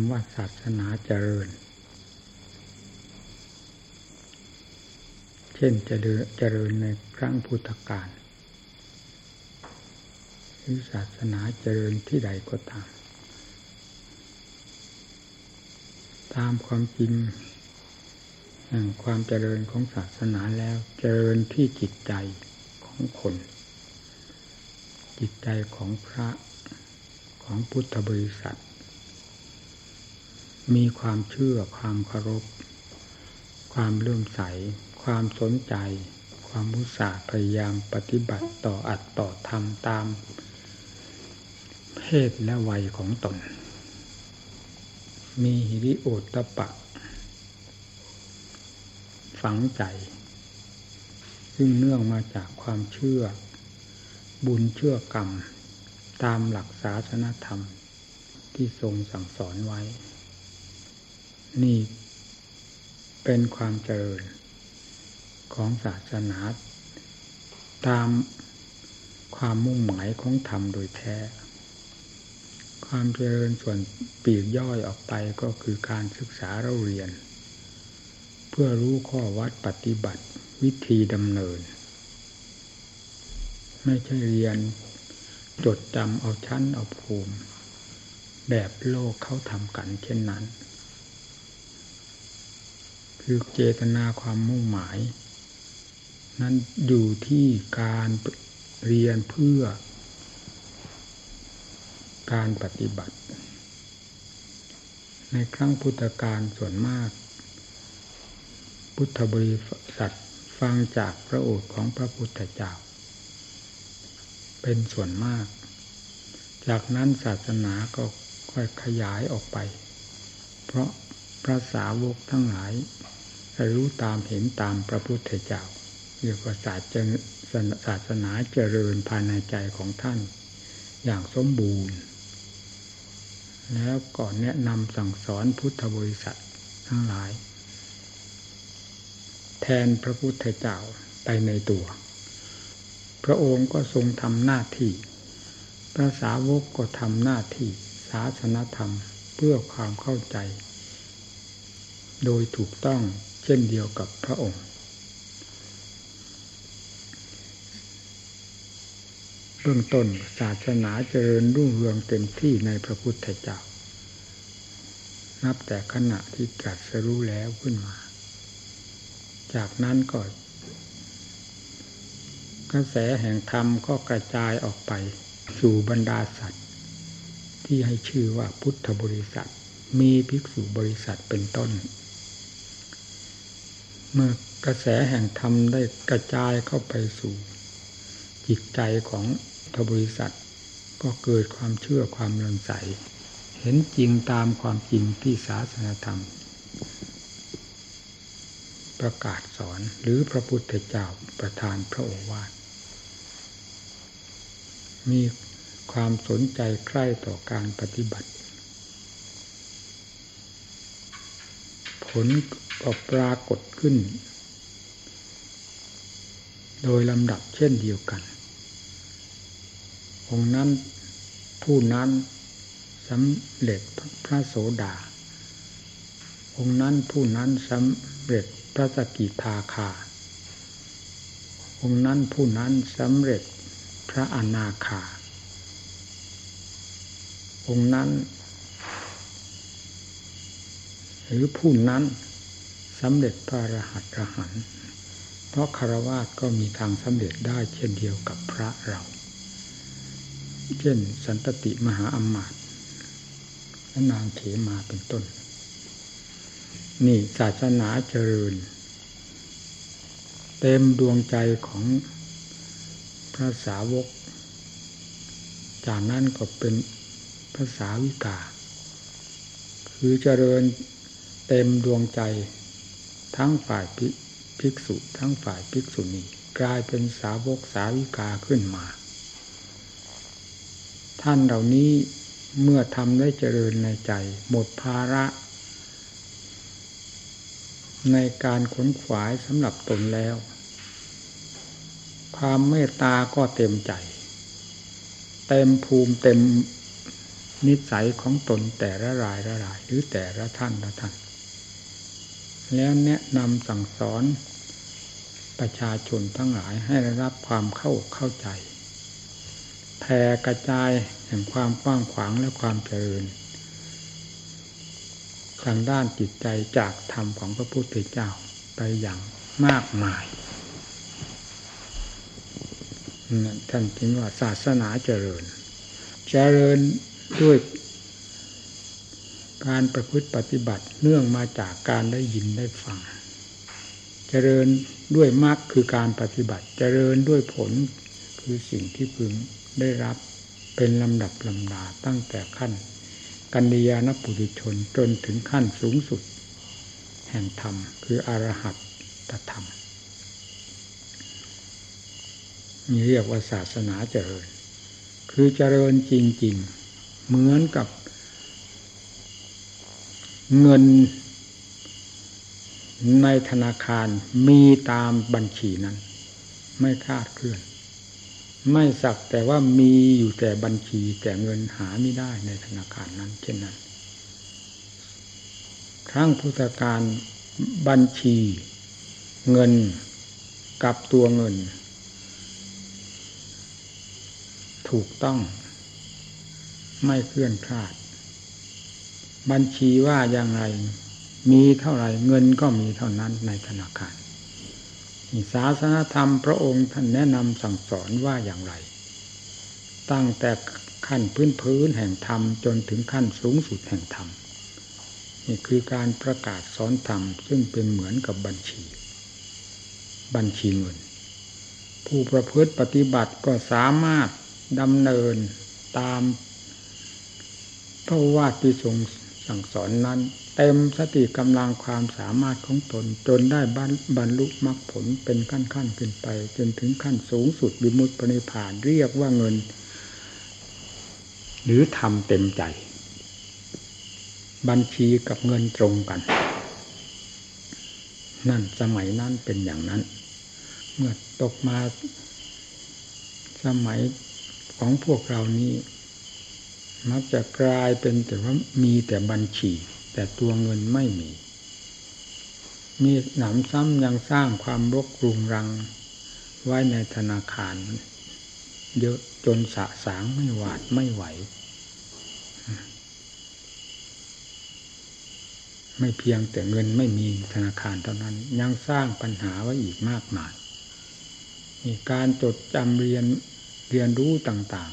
ำว่าศาสนาเจริญ เช่นเจริญเจริญในครั้งพุทธกาลหรือศาสนาเจริญที่ใดก็ตาม ตามความจริงแห่งความเจริญของศาสนาแล้วเจริญที่จิตใจของคน จิตใจของพระของพุทธบริษัท มีความเชื่อความเคารพ ความเลื่อมใส ความสนใจ ความมุสาพยายามปฏิบัติต่ออัดต่อทำตาม เพศและวัยของตน มีหิริโอตปะ ฝังใจ ซึ่งเนื่องมาจากความเชื่อ บุญเชื่อกรรม ตามหลักศาสนธรรมที่ทรงสั่งสอนไว้ นี่เป็นความเจริญของศาสนา ตามความมุ่งหมายของธรรมโดยแท้ ความเจริญส่วนปีกย่อยออกไปก็คือการศึกษาเราเรียน เพื่อรู้ข้อวัดปฏิบัติวิธีดำเนิน ไม่ใช่เรียนจดจำเอาชั้นเอาภูมิ แบบโลกเขาทำกันเช่นนั้น คือเจตนาความมุ่งหมาย นั้นอยู่ที่การเรียนเพื่อ การปฏิบัติ ในครั้งพุทธกาลส่วนมาก พุทธบริษัทฟังจากพระโอษฐ์ของพระพุทธเจ้า เป็นส่วนมาก จากนั้นศาสนาก็ค่อยขยายออกไป เพราะพระสาวกทั้งหลาย รู้ตามเห็นตามพระพุทธเจ้าเรียกว่าศาสนาเจริญภายในใจของท่าน อย่างสมบูรณ์ แล้วก่อนแนะนำสั่งสอนพุทธบริษัททั้งหลาย แทนพระพุทธเจ้าไปในตัว พระองค์ก็ทรงทำหน้าที่ พระสาวกก็ทำหน้าที่ศาสนธรรมเพื่อความเข้าใจ โดยถูกต้อง เช่นเดียวกับพระองค์ เบื้องต้นศาสนาเจริญรุ่งเรืองเต็มที่ในพระพุทธเจ้า นับแต่ขณะที่ตรัสรู้แล้วขึ้นมา จากนั้นก็กระแสแห่งธรรมก็กระจายออกไปสู่บรรดาสัตว์ ที่ให้ชื่อว่าพุทธบริษัท มีภิกษุบริษัทเป็นต้น เมื่อกระแสแห่งธรรมได้กระจายเข้าไปสู่จิตใจของทบริษัท ก็เกิดความเชื่อความเลื่อมใส เห็นจริงตามความจริงที่ศาสนาธรรม ประกาศสอนหรือพระพุทธเจ้าประทานพระโอวาทมีความสนใจใคร่ต่อการปฏิบัติ ผลก็ปรากฏขึ้น โดยลำดับเช่นเดียวกัน องนั้นผู้นั้นสำเร็จพระโสดา องนั้นผู้นั้นสำเร็จพระสกิทาคา องนั้นผู้นั้นสำเร็จพระอนาคา องนั้น หรือผู้นั้นสำเร็จพระรหัสรหันเพราะคารวะก็มีทางสำเร็จได้เช่นเดียวกับพระเรา เช่นสันตติมหาอมาตย์และนางเขมาเป็นต้น นี่ศาสนาเจริญ เต็มดวงใจของพระสาวก จากนั้นก็เป็นภาษาวิกา คือเจริญ เต็มดวงใจ ทั้งฝ่ายภิกษุ ทั้งฝ่ายภิกษุณีกลายเป็นสาวกสาวิกาขึ้นมา ท่านเหล่านี้เมื่อทำได้เจริญในใจ หมดภาระ ในการขนขวายสำหรับตนแล้ว ความเมตตาก็เต็มใจ เต็มภูมิเต็มนิสัยของตนแต่ละรายละรายหรือแต่ละท่านละท่าน แล้วแนะนำสั่งสอน ประชาชนทั้งหลายให้ได้รับความเข้าเข้าใจแผ่กระจายแห่งความกว้างขวางและความเจริญทางด้านจิตใจจากธรรมของพระพุทธเจ้าไปอย่างมากมายท่านจึงว่าศาสนาเจริญ เจริญด้วย การประพฤติปฏิบัติเนื่องมาจากการได้ยินได้ฟัง เจริญด้วยมรรคคือการปฏิบัติ เจริญด้วยผลคือสิ่งที่พึงได้รับเป็นลำดับลำดาตั้งแต่ขั้น กัญญาณปุถุชนจนถึงขั้นสูงสุด แห่งธรรมคืออรหัตตธรรมนี่เรียกว่าศาสนาเจริญ คือเจริญจริง ๆ เหมือนกับ เงินในธนาคารมีตามบัญชีนั้น ไม่คาดเคลื่อน ไม่สักแต่ว่ามีอยู่แต่บัญชีแต่เงินหาไม่ได้ในธนาคารนั้น เช่นนั้น ครั้งพุทธการบัญชี เงินกับตัวเงิน ถูกต้อง ไม่เคลื่อนคลาด บัญชีว่าอย่างไร มีเท่าไรเงินก็มีเท่านั้นในธนาคารศาสนธรรมพระองค์ท่านแนะนำสั่งสอนว่าอย่างไร ตั้งแต่ขั้นพื้นพื้นแห่งธรรมจนถึงขั้นสูงสุดแห่งธรรมนี่คือการประกาศสอนธรรมซึ่งเป็นเหมือนกับบัญชี บัญชีเงิน ผู้ประพฤติปฏิบัติก็สามารถดำเนินตามพระวาทที่ทรง สั่งสอนนั้น เต็มสติกำลังความสามารถของตน จนได้บรรลุมรรคผลเป็นขั้นขั้นขึ้นไป จนถึงขั้นสูงสุดวิมุตติปณิพานเรียกว่าเงิน หรือทำเต็มใจ บัญชีกับเงินตรงกัน นั่นสมัยนั้นเป็นอย่างนั้น เมื่อตกมาสมัยของพวกเรานี้ มักจะกลายเป็นแต่ว่ามีแต่บัญชี แต่ตัวเงินไม่มี มีหนำซ้ำยังสร้างความรกรุงรังไว้ในธนาคารเยอะจนสะสางไม่หวาดไม่ไหว ไม่เพียงแต่เงินไม่มีธนาคารเท่านั้นยังสร้างปัญหาไว้อีกมากมายมีการจดจำเรียนเรียนรู้ต่าง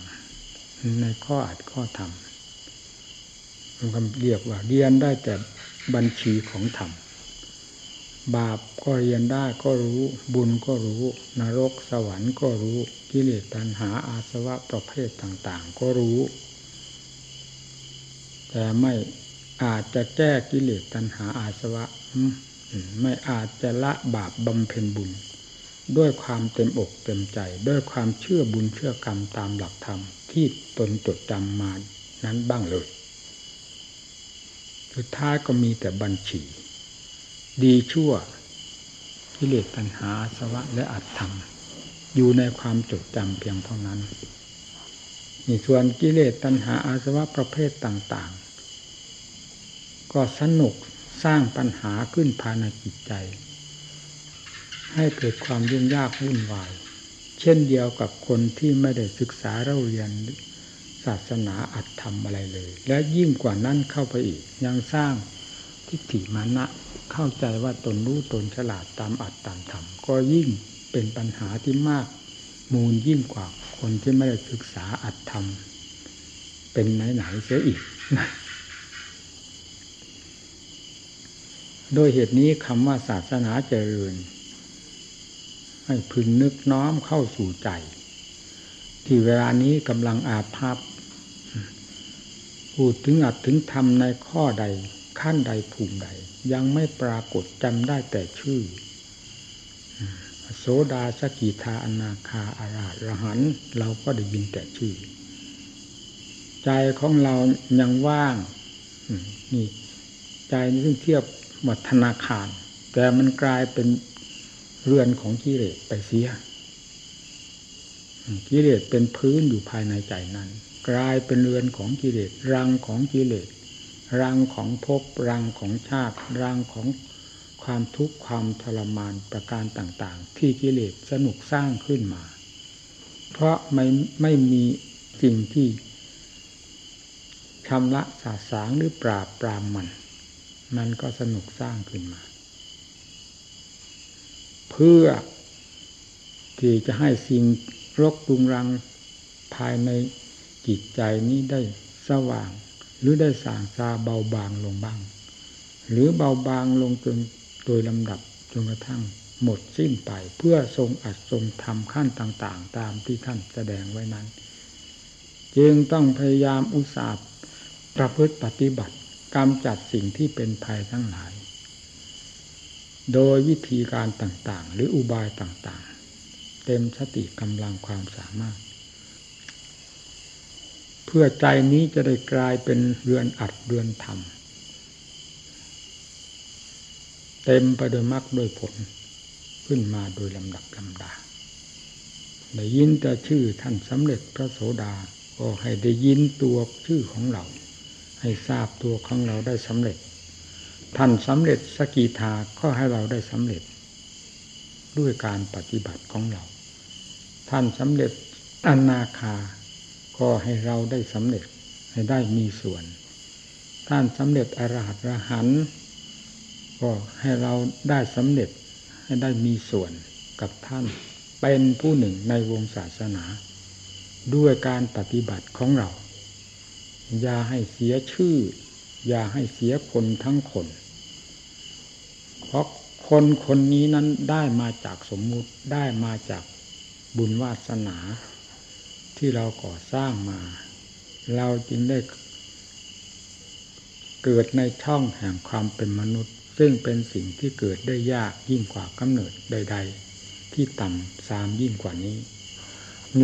ในข้ออัดข้อธรรมมันเรียกว่าเรียนได้แต่บัญชีของธรรม บาปก็เรียนได้ก็รู้บุญก็รู้ นรกสวรรค์ก็รู้กิเลสตัณหาอาสวะประเภทต่างๆ ก็รู้ แต่ไม่อาจจะแก้กิเลสตัณหาอาสวะ ไม่อาจจะละบาปบำเพ็ญบุญ ด้วยความเต็มอกเต็มใจ ด้วยความเชื่อบุญเชื่อกรรมตามหลักธรรม ที่ตนจดจำมานั้นบ้างเลย สุดท้ายก็มีแต่บัญชี ดีชั่วกิเลสตัณหาสวะและอัตธรรม อยู่ในความจดจำเพียงเท่านั้นนี่ส่วนกิเลสตัณหาอาสวะประเภทต่างๆ ก็สนุกสร้างปัญหาขึ้นภายในจิตใจ ให้เกิดความยุ่งยากวุ่นวาย เช่นเดียวกับคนที่ไม่ได้ศึกษาเราเรียนศาสนาอัตธรรมอะไรเลย และยิ่งกว่านั้นเข้าไปอีก ยังสร้างทิฏฐิมานะเข้าใจว่าตนรู้ตนฉลาดตามอัตตามธรรม ก็ยิ่งเป็นปัญหาที่มากมูลยิ่งกว่าคนที่ไม่ได้ศึกษาอัตธรรม เป็นไหนๆเสียอีกโดยเหตุนี้คำว่าศาสนาเจริญ ให้พึงนึกน้อมเข้าสู่ใจ ที่เวลานี้กำลังอาภัพพูดถึงอัดถึงทำในข้อใดขั้นใดภูมิใด ยังไม่ปรากฏจำได้แต่ชื่อ โสดาสกิทาอนาคาอาราระหัน เราก็ได้ยินแต่ชื่อ ใจของเรายังว่างนี่ใจนี่ซึ่งเทียบวัฒนาคาร แต่มันกลายเป็น เรือนของกิเลสไปเสียกิเลสเป็นพื้นอยู่ภายในใจนั้น กลายเป็นเรือนของกิเลสรังของกิเลสรังของภพรังของชาติรังของความทุกข์ความทรมานประการต่าง ๆ ที่กิเลสสนุกสร้างขึ้นมา เพราะไม่ไม่มีสิ่งที่ชำระสาสางหรือปราบปรามมัน มันก็สนุกสร้างขึ้นมา พื่อ ที่จะให้สิ่งรกรุงรังภายในจิตใจนี้ได้สว่าง หรือได้สางซาเบาบางลงบ้าง หรือเบาบางลงจนโดยลำดับจนกระทั่งหมดสิ้นไปเพื่อทรงอัดทรงทำขั้นต่างๆ ตามที่ท่านแสดงไว้นั้น จึงต้องพยายามอุตสาห์ประพฤติปฏิบัติกำจัดสิ่งที่เป็นภัยทั้งหลาย โดยวิธีการต่างๆ หรืออุบายต่างๆ เต็มสติกำลังความสามารถ เพื่อใจนี้จะได้กลายเป็นเรือนอัดเรือนธรรม เต็มไปด้วยมรรคด้วยผลขึ้นมาโดยลำดับลำดาได้ยินแต่ชื่อท่านสำเร็จพระโสดาก็ให้ได้ยินตัวชื่อของเรา ให้ทราบตัวของเราได้สำเร็จ ท่านสำเร็จสกีทาก็ให้เราได้สำเร็จ ด้วยการปฏิบัติของเรา ท่านสำเร็จอนาคา ก็ให้เราได้สำเร็จให้ได้มีส่วน ท่านสำเร็จอรหัตรหันก็ให้เราได้สำเร็จให้ได้มีส่วนกับท่าน เป็นผู้หนึ่งในวงศาสนา ด้วยการปฏิบัติของเรา อย่าให้เสียชื่อ อย่าให้เสียคนทั้งคน เพราะคนคนนี้นั้นได้มาจากสมมุติได้มาจากบุญวาสนา ที่เราก่อสร้างมา เราจึงได้เกิดในช่องแห่งความเป็นมนุษย์ ซึ่งเป็นสิ่งที่เกิดได้ยากยิ่งกว่ากำเนิดใด ๆ ที่ต่ำสามยิ่งกว่านี้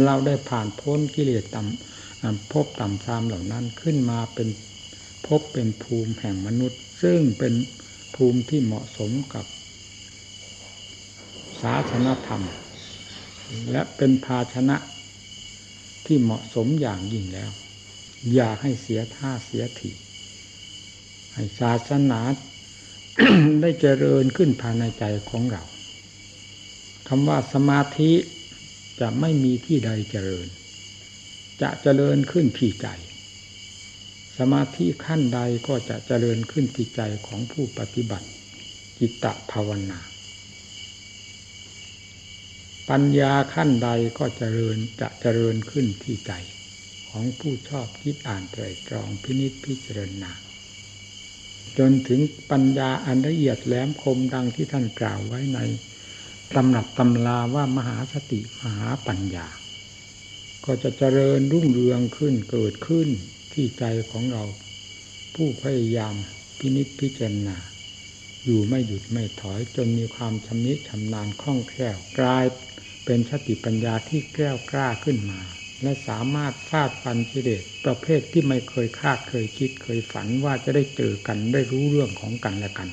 เราได้ผ่านพ้นกิเลสต่ำพบต่ำสามเหล่านั้นขึ้นมาเป็น พบเป็นภูมิแห่งมนุษย์ ซึ่งเป็นภูมิที่เหมาะสมกับศาสนธรรม และเป็นภาชนะที่เหมาะสมอย่างยิ่งแล้ว อย่าให้เสียท่าเสียทีให้ศาสนาได้เจริญขึ้นภายในใจของเราคำว่าสมาธิจะไม่มีที่ใดเจริญ จะเจริญขึ้นที่ใจ สมาธิขั้นใดก็จะเจริญขึ้นที่ใจของผู้ปฏิบัติจิตตภาวนา ปัญญาขั้นใดก็เจริญจะเจริญขึ้นที่ใจ ของผู้ชอบคิดอ่านไตรตรองพินิจพิจารณาจนถึงปัญญาอันละเอียดแหลมคมดังที่ท่านกล่าวไว้ในตำหนับตำลาว่ามหาสติมหาปัญญา ก็จะเจริญรุ่งเรืองขึ้นเกิดขึ้น ที่ใจของเรา ผู้พยายามพินิจพิจารณา อยู่ไม่หยุดไม่ถอยจนมีความชำนิชำนาญคล่องแคล่วกลายเป็นสติปัญญาที่แก้วกล้าขึ้นมา และสามารถฟาดฟันกิเลสประเภทที่ไม่เคยคาดเคยคิดเคยฝันว่าจะได้เจอกันได้รู้เรื่องของกันและกัน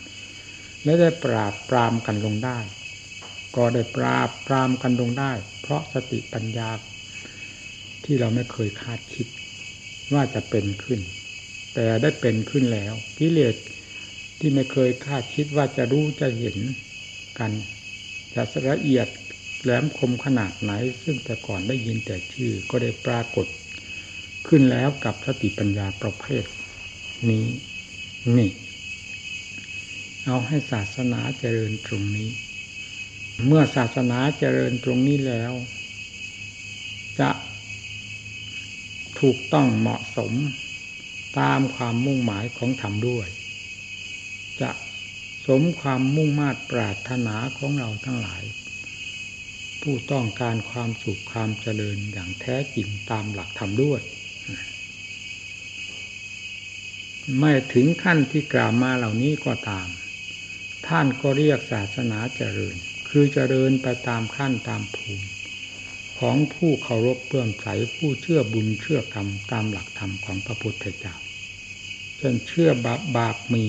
และได้ปราบปรามกันลงได้ ก็ได้ปราบปรามกันลงได้ เพราะสติปัญญา ที่เราไม่เคยคาดคิด ว่าจะเป็นขึ้น แต่ได้เป็นขึ้นแล้วกิเลสที่ไม่เคยคาดคิดว่าจะรู้จะเห็นกันจะละเอียดแหลมคมขนาดไหน ซึ่งแต่ก่อนได้ยินแต่ชื่อก็ได้ปรากฏ ขึ้นแล้วกับสติปัญญาประเภท นี้นี่ เอาให้ศาสนาเจริญตรงนี้ เมื่อศาสนาเจริญตรงนี้แล้ว จะ ถูกต้องเหมาะสมตามความมุ่งหมายของธรรมด้วย จะสมความมุ่งมา่ปรารถนาของเราทั้งหลาย ผู้ต้องการความสุขความเจริญอย่างแท้จริงตามหลักธรรมด้วย ไม่ถึงขั้นที่กล่าวมาเหล่านี้ก็ตาม ท่านก็เรียกศาสนาเจริญ คือเจริญไปตามขั้นตามภูมิ ของผู้เคารพเพื่อมใสผู้เชื่อบุญเชื่อกรรมตามหลักธรรมของพระพุทธเจ้าจนเชื่อบาปบาปมี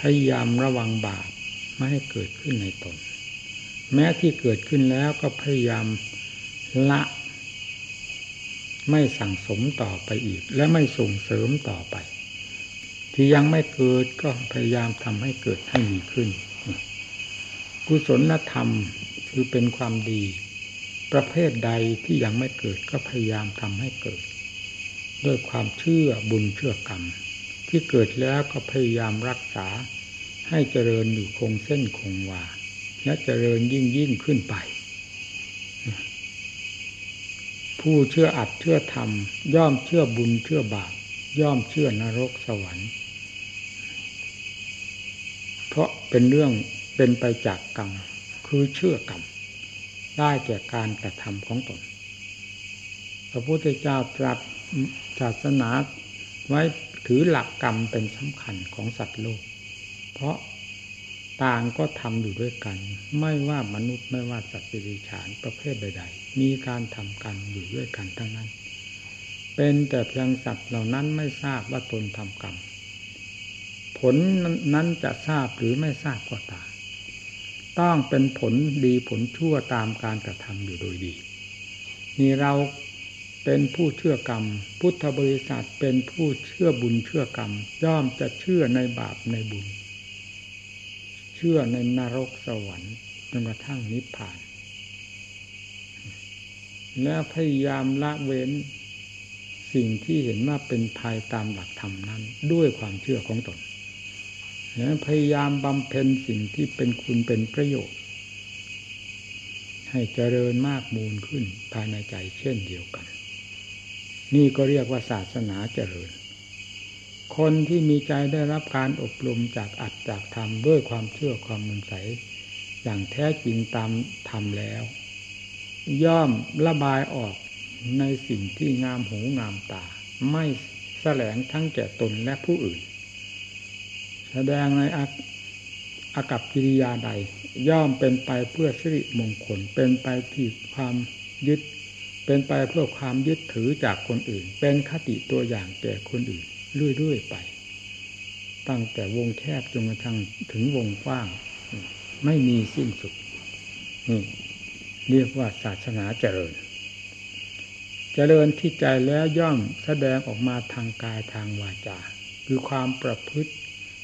พยายามระวังบาปไม่ให้เกิดขึ้นในตน แม้ที่เกิดขึ้นแล้วก็พยายามละ ไม่สั่งสมต่อไปอีก และไม่ส่งเสริมต่อไป ที่ยังไม่เกิดก็พยายามทำให้เกิดให้มีขึ้น กุศลธรรมคือเป็นความดี ประเภทใดที่ยังไม่เกิดก็พยายามทำให้เกิด ด้วยความเชื่อบุญเชื่อกรรม ที่เกิดแล้วก็พยายามรักษา ให้เจริญอยู่คงเส้นคงวาและเจริญยิ่งยิ่งขึ้นไป ผู้เชื่ออัดเชื่อธรรม ย่อมเชื่อบุญเชื่อบาปย่อมเชื่อนรกสวรรค์ เพราะเป็นเรื่องเป็นไปจากกรรมคือเชื่อกรรม ได้แก่การกระทำของตน พระพุทธเจ้าตรัสศาสนาไว้ถือหลักกรรมเป็นสำคัญของสัตว์โลก เพราะต่างก็ทำอยู่ด้วยกัน ไม่ว่ามนุษย์ไม่ว่าสัตว์ดิฉานประเภทใด ๆ มีการทำกันอยู่ด้วยกันทั้งนั้น เป็นแต่เพียงสัตว์เหล่านั้นไม่ทราบว่าตนทำกรรม ผลนั้นจะทราบหรือไม่ทราบก็ตาม ต้องเป็นผลดีผลชั่วตามการกระทำอยู่โดยดี นี่เราเป็นผู้เชื่อกรรม พุทธบริษัทเป็นผู้เชื่อบุญเชื่อกรรม ย่อมจะเชื่อในบาปในบุญ เชื่อในนรกสวรรค์จนกระทั่งนิพพาน แล้วพยายามละเว้นสิ่งที่เห็นว่าเป็นภัยตามหลักธรรมนั้น ด้วยความเชื่อของตน พยายามบำเพ็ญสิ่งที่เป็นคุณเป็นประโยชน์ ให้เจริญมากมูลขึ้นภายในใจเช่นเดียวกัน นี่ก็เรียกว่าศาสนาเจริญ คนที่มีใจได้รับการอบรมจากอัดจากธรรมด้วยความเชื่อความมันใสอย่างแท้จริงตามธรรมแล้ว ย่อมระบายออกในสิ่งที่งามหูงามตา ไม่แสลงทั้งแก่ตนและผู้อื่น แสดงในอากับกิริยาใด ย่อมเป็นไปเพื่อสิริมงคล เป็นไปที่ความยึด เป็นไปเพื่อความยึดถือจากคนอื่น เป็นคติตัวอย่างแก่คนอื่นเรื่อยๆไป ตั้งแต่วงแคบจนกระทั่งถึงวงกว้าง ไม่มีสิ้นสุดนี่เรียกว่าศาสนาเจริญ เจริญที่ใจแล้วย่อมแสดงออกมาทางกายทางวาจา คือความประพฤติ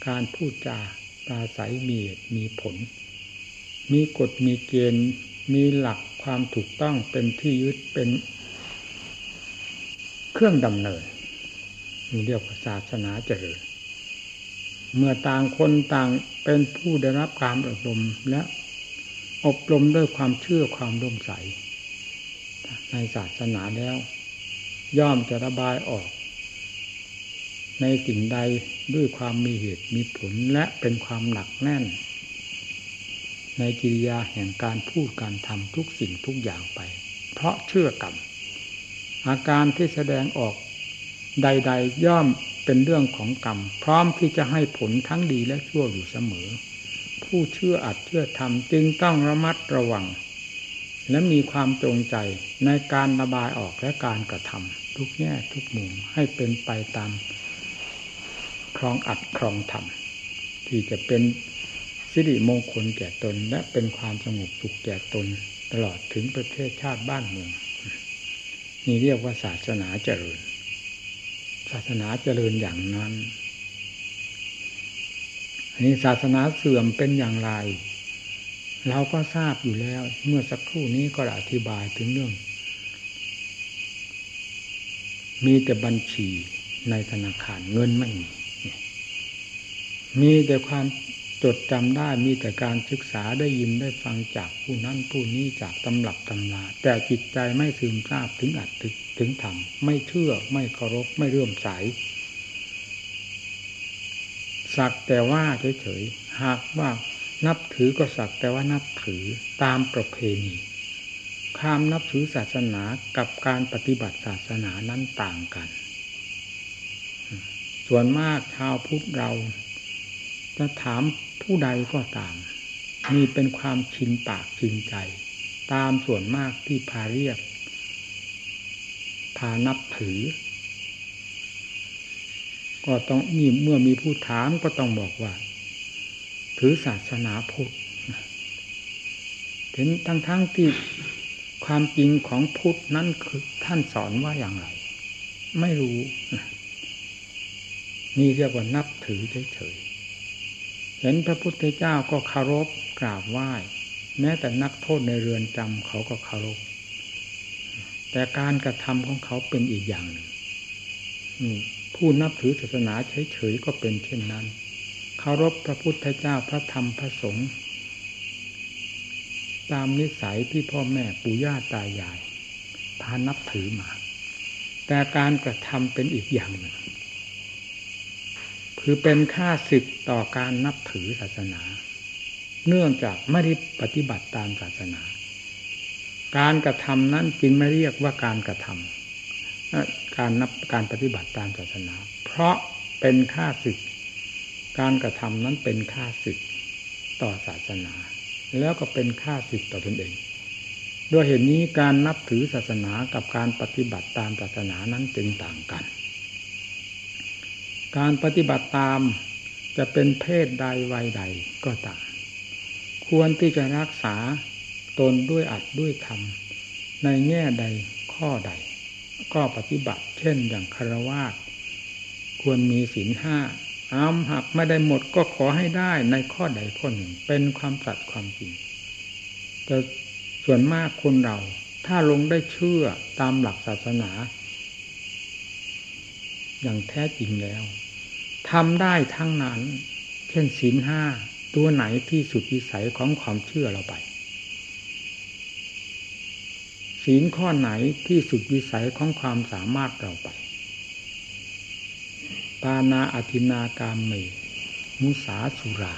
การพูดจาปราศัยมีมีผล มีกฎมีเกณฑ์มีหลักความถูกต้องเป็นที่ยึดเป็น เครื่องดำเนินมีเรียกว่าศาสนาเจริญ เมื่อต่างคนต่างเป็นผู้ได้รับการอบรมและอบรมด้วยความเชื่อความร่มใส ในศาสนาแล้ว ย่อมจะระบายออก ในสิ่งใดด้วยความมีเหตุมีผลและเป็นความหนักแน่น ในกิริยาแห่งการพูดการทำทุกสิ่งทุกอย่างไป เพราะเชื่อกรรมอาการที่แสดงออกใด ๆ ย่อมเป็นเรื่องของกรรม พร้อมที่จะให้ผลทั้งดีและชั่วอยู่เสมอ ผู้เชื่ออัดเชื่อทำจึงต้องระมัดระวัง และมีความจงใจในการระบายออกและการกระทำทุกแง่ทุกมุมให้เป็นไปตาม รองอัดครองธรรมที่จะเป็นสิริมงคลแก่ตน และเป็นความสงบสุขแก่ตน ตลอดถึงประเทศชาติบ้านเมือง นี่เรียกว่าศาสนาเจริญ ศาสนาเจริญอย่างนั้นอันนี้ศาสนาเสื่อมเป็นอย่างไร เราก็ทราบอยู่แล้ว เมื่อสักครู่นี้ก็อธิบายถึงเรื่อง มีแต่บัญชีในธนาคารเงินไม่มี มีแต่ความจดจำได้มีแต่การศึกษาได้ยินได้ฟังจากผู้นั้นผู้นี้จากตำหรับตำราแต่จิตใจไม่ซึมซาบถึงอัดถึงธรรมไม่เชื่อไม่เคารพไม่เรื่อมใสสักแต่ว่าเฉยๆหากว่านับถือก็สักแต่ว่านับถือตามประเพณีความนับถือศาสนากับการปฏิบัติศาสนานั้นต่างกัน ส่วนมากชาวพุทธเรา จะถามผู้ใดก็ตาม มีเป็นความชินปากชินใจ ตามส่วนมากที่พาเรียก พานับถือ ก็ต้องมีเมื่อมีผู้ถามก็ต้องบอกว่า ถือศาสนาพุทธเห็นทั้งทั้งที่ความจริงของพุทธนั้นคือท่านสอนว่าอย่างไร ไม่รู้ นี่เรียกว่านับถือเฉยๆ เห็นพระพุทธเจ้าก็คารพกราบไหว้ แม้แต่นักโทษในเรือนจำเขาก็คารพแต่การกระทำของเขาเป็นอีกอย่างหนึ่งผู้นับถือศาสนาเฉยๆก็เป็นเช่นนั้นเคารพพระพุทธเจ้าพระธรรมพระสงฆ์ตามนิสัยที่พ่อแม่ปู่ย่าตายายพานับถือมา แต่การกระทำเป็นอีกอย่างหนึ่ง คือเป็นค่าศึกต่อการนับถือศาสนา เนื่องจากไม่ได้ปฏิบัติตามศาสนา การกระทำนั้นจึงไม่เรียกว่าการกระทำการนับการปฏิบัติตามศาสนา เพราะเป็นค่าศึก การกระทำนั้นเป็นค่าศึกต่อศาสนา แล้วก็เป็นค่าศึกต่อตนเอง ด้วยเหตุนนี้การนับถือศาสนากับการปฏิบัติตามศาสนานั้นจึงต่างกัน การปฏิบัติตามจะเป็นเพศใดวัยใดก็ตาม ควรที่จะรักษาตนด้วยอัดด้วยธรรม ในแง่ใดข้อใด ก็ปฏิบัติเช่นอย่างคารวาสควรมีศีลห้าอ้ามหักไม่ได้หมดก็ขอให้ได้ในข้อใดข้อหนึ่ง เป็นความสัตย์ความจริงแต่ส่วนมากคนเรา ถ้าลงได้เชื่อตามหลักศาสนา อย่างแท้จริงแล้ว ทำได้ทั้งนั้น เช่นศีลห้าตัวไหนที่สุดวิสัยของความเชื่อเราไป ศีลข้อไหนที่สุดวิสัยของความสามารถเราไป ปานาอธินากามเมมุสาสุรา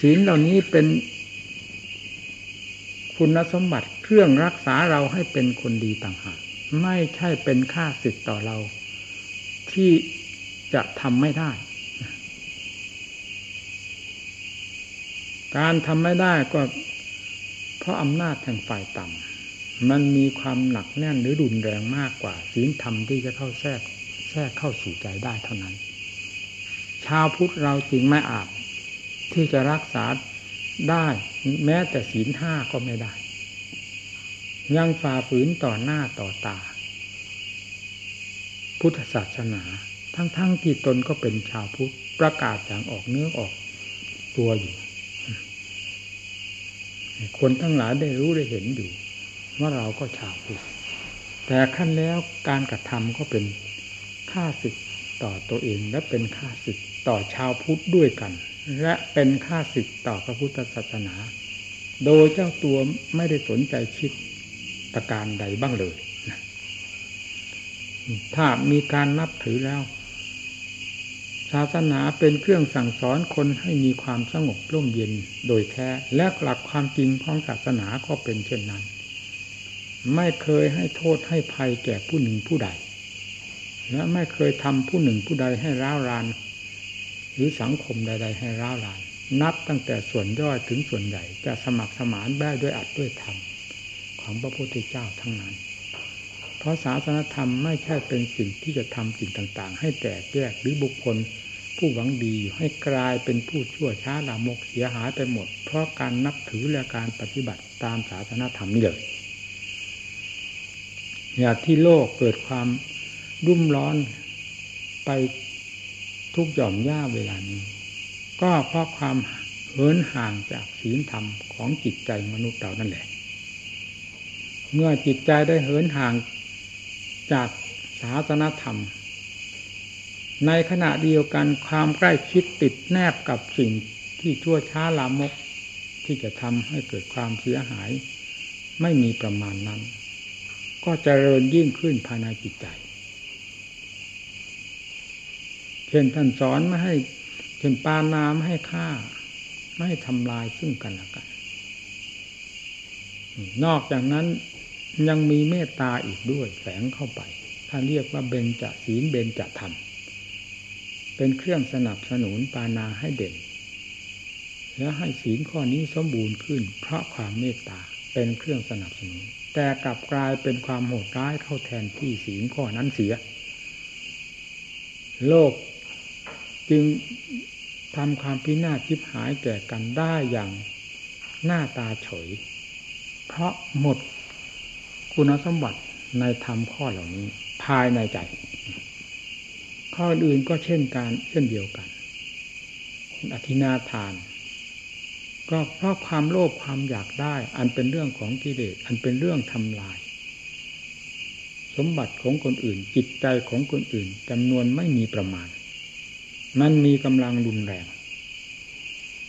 ศีลเหล่านี้เป็นคุณสมบัติเครื่องรักษาเราให้เป็นคนดีต่างหาก ไม่ใช่เป็นค่าสิทธิ์ต่อเรา ที่ จะทำไม่ได้ การทำไม่ได้ก็ เพราะอำนาจแห่งฝ่ายต่ำมันมีความหนักแน่นหรือรุนแรงมากกว่าศีลธรรมที่จะเข้าแทรกแทรกเข้าสู่ใจได้เท่านั้น ชาวพุทธเราจริงไม่อาจที่จะรักษาได้แม้แต่ศีลห้าก็ไม่ได้ ยังฝ่าฝืนต่อหน้าต่อตา พุทธศาสนา ทั้งๆทที่ตนก็เป็นชาวพุทธประกาศอย่างออกเนื้อออกตัวอยู่คนทั้งหลายได้รู้ได้เห็นอยู่ว่าเราก็ชาวพุทธแต่ขั้นแล้วการกระทำก็เป็นค่าศึกต่อตัวเอง และเป็นค่าศึกต่อชาวพุทธด้วยกัน และเป็นค่าศึกต่อพระพุทธศาสนา โดยเจ้าตัวไม่ได้สนใจคิดประการใดบ้างเลยถ้ามีการนับถือแล้ว ศาสนาเป็นเครื่องสั่งสอนคนให้มีความสงบร่มเย็นโดยแท้ และหลักความจริงของศาสนาก็เป็นเช่นนั้น ไม่เคยให้โทษให้ภัยแก่ผู้หนึ่งผู้ใด และไม่เคยทำผู้หนึ่งผู้ใดให้ร้าวราน หรือสังคมใด ๆ ให้ร้าวราน นับตั้งแต่ส่วนย่อยถึงส่วนใหญ่จะสมัครสมานได้ด้วยอัดด้วยธรรมของพระพุทธเจ้าทั้งนั้น เพราะศาสนธรรมไม่ใช่เป็นสิ่งที่จะทำสิ่งต่าง ๆ ให้แตกแยกหรือบุคคล ผู้หวังดีให้กลายเป็นผู้ชั่วช้าลามกเสียหายไปหมด เพราะการนับถือและการปฏิบัติตามศาสนาธรรมนี่เลยอย่าที่โลกเกิดความรุ่มร้อนไปทุกหย่อมย่าเวลานี้ ก็เพราะความเหินห่างจากศีลธรรมของจิตใจมนุษย์เรานั่นแหละ เมื่อจิตใจได้เหินห่างจากศาสนาธรรม ในขณะเดียวกันความใกล้ชิดติดแนบกับสิ่งที่ชั่วช้าลามก ที่จะทำให้เกิดความเสียหาย ไม่มีประมาณนั้น ก็จเจริญยิ่งขึ้นภายในจิตใจ เช่นท่านสอนไม่ให้เช่นปานาไม่ให้ฆ่า ไม่ให้ทำลายซึ่งกันและกัน นอกจากนั้นยังมีเมตตาอีกด้วยแฝงเข้าไป ท่านเรียกว่าเบญจศีลเบญจธรรม เป็นเครื่องสนับสนุนปานาให้เด่น และให้ศีลข้อนี้สมบูรณ์ขึ้น เพราะความเมตตาเป็นเครื่องสนับสนุน แต่กลับกลายเป็นความโหดร้ายเข้าแทนที่ศีลข้อนั้นเสีย โลกจึงทำความพินาศชิบหายแก่กันได้อย่างหน้าตาเฉย เพราะหมดคุณสมบัติในธรรมข้อเหล่านี้ภายในใจ ข้ออื่นก็เช่นการเช่นเดียวกัน อธินาทาน ก็เพราะความโลภความอยากได้ อันเป็นเรื่องของกิเลสอันเป็นเรื่องทำลาย สมบัติของคนอื่น จิตใจของคนอื่นจำนวนไม่มีประมาณ มันมีกำลังรุนแรง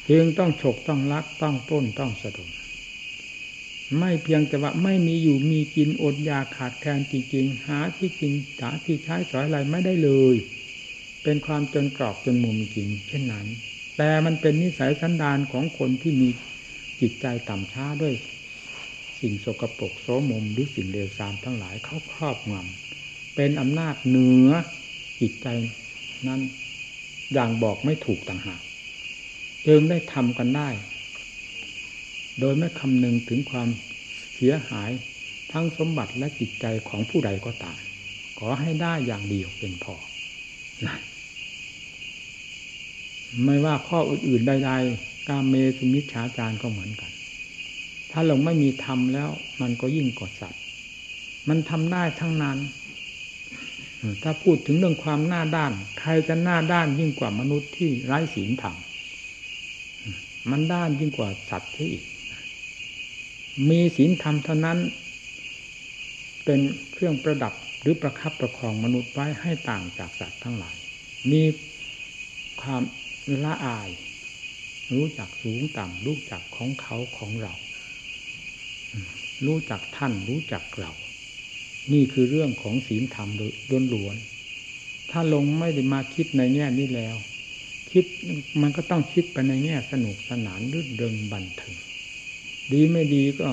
จึงต้องฉกต้องลักต้องต้นต้องสะดม ไม่เพียงแต่ว่าไม่มีอยู่มีกินอดยาขาดแคลนจริงๆหาที่กินหาที่ใช้สอยอะไรไม่ได้เลย เป็นความจนกรอบจนมุมจริง เช่นนั้น แต่มันเป็นนิสัยสันดานของคนที่มีจิตใจต่ำช้าด้วย สิ่งสกปรกโสมมหรือสิ่งเลวทรามทั้งหลายเขาครอบงำเป็นอำนาจเหนือจิตใจนั้นอย่างบอกไม่ถูกต่างหากจึงได้ทำกันได้ โดยไม่คำนึงถึงความเสียหายทั้งสมบัติและจิตใจของผู้ใดก็ตาม ขอให้ได้อย่างเดียวเป็นพอนะไม่ว่าข้ออื่นๆใดๆกาเมสุมิชฌาจารก็เหมือนกัน ถ้าลงไม่มีธรรมแล้วมันก็ยิ่งกดสัตว์ มันทำได้ทั้งนั้น ถ้าพูดถึงเรื่องความหน้าด้าน ใครจะหน้าด้านยิ่งกว่ามนุษย์ที่ไร้ศีลธรรม มันด้านยิ่งกว่าสัตว์ที่อีก มีศีลธรรมเท่านั้น เป็นเครื่องประดับหรือประคับประคองมนุษย์ไว้ให้ต่างจากสัตว์ทั้งหลาย มีความละอาย รู้จักสูงต่ำรู้จักของเขาของเรา รู้จักท่านรู้จักเรา นี่คือเรื่องของศีลธรรมโดยล้วนๆถ้าลงไม่ได้มาคิดในแง่นี้แล้ว คิดมันก็ต้องคิดไปในแง่สนุกสนานรื่นเริงบันเทิง ดีไม่ดีก็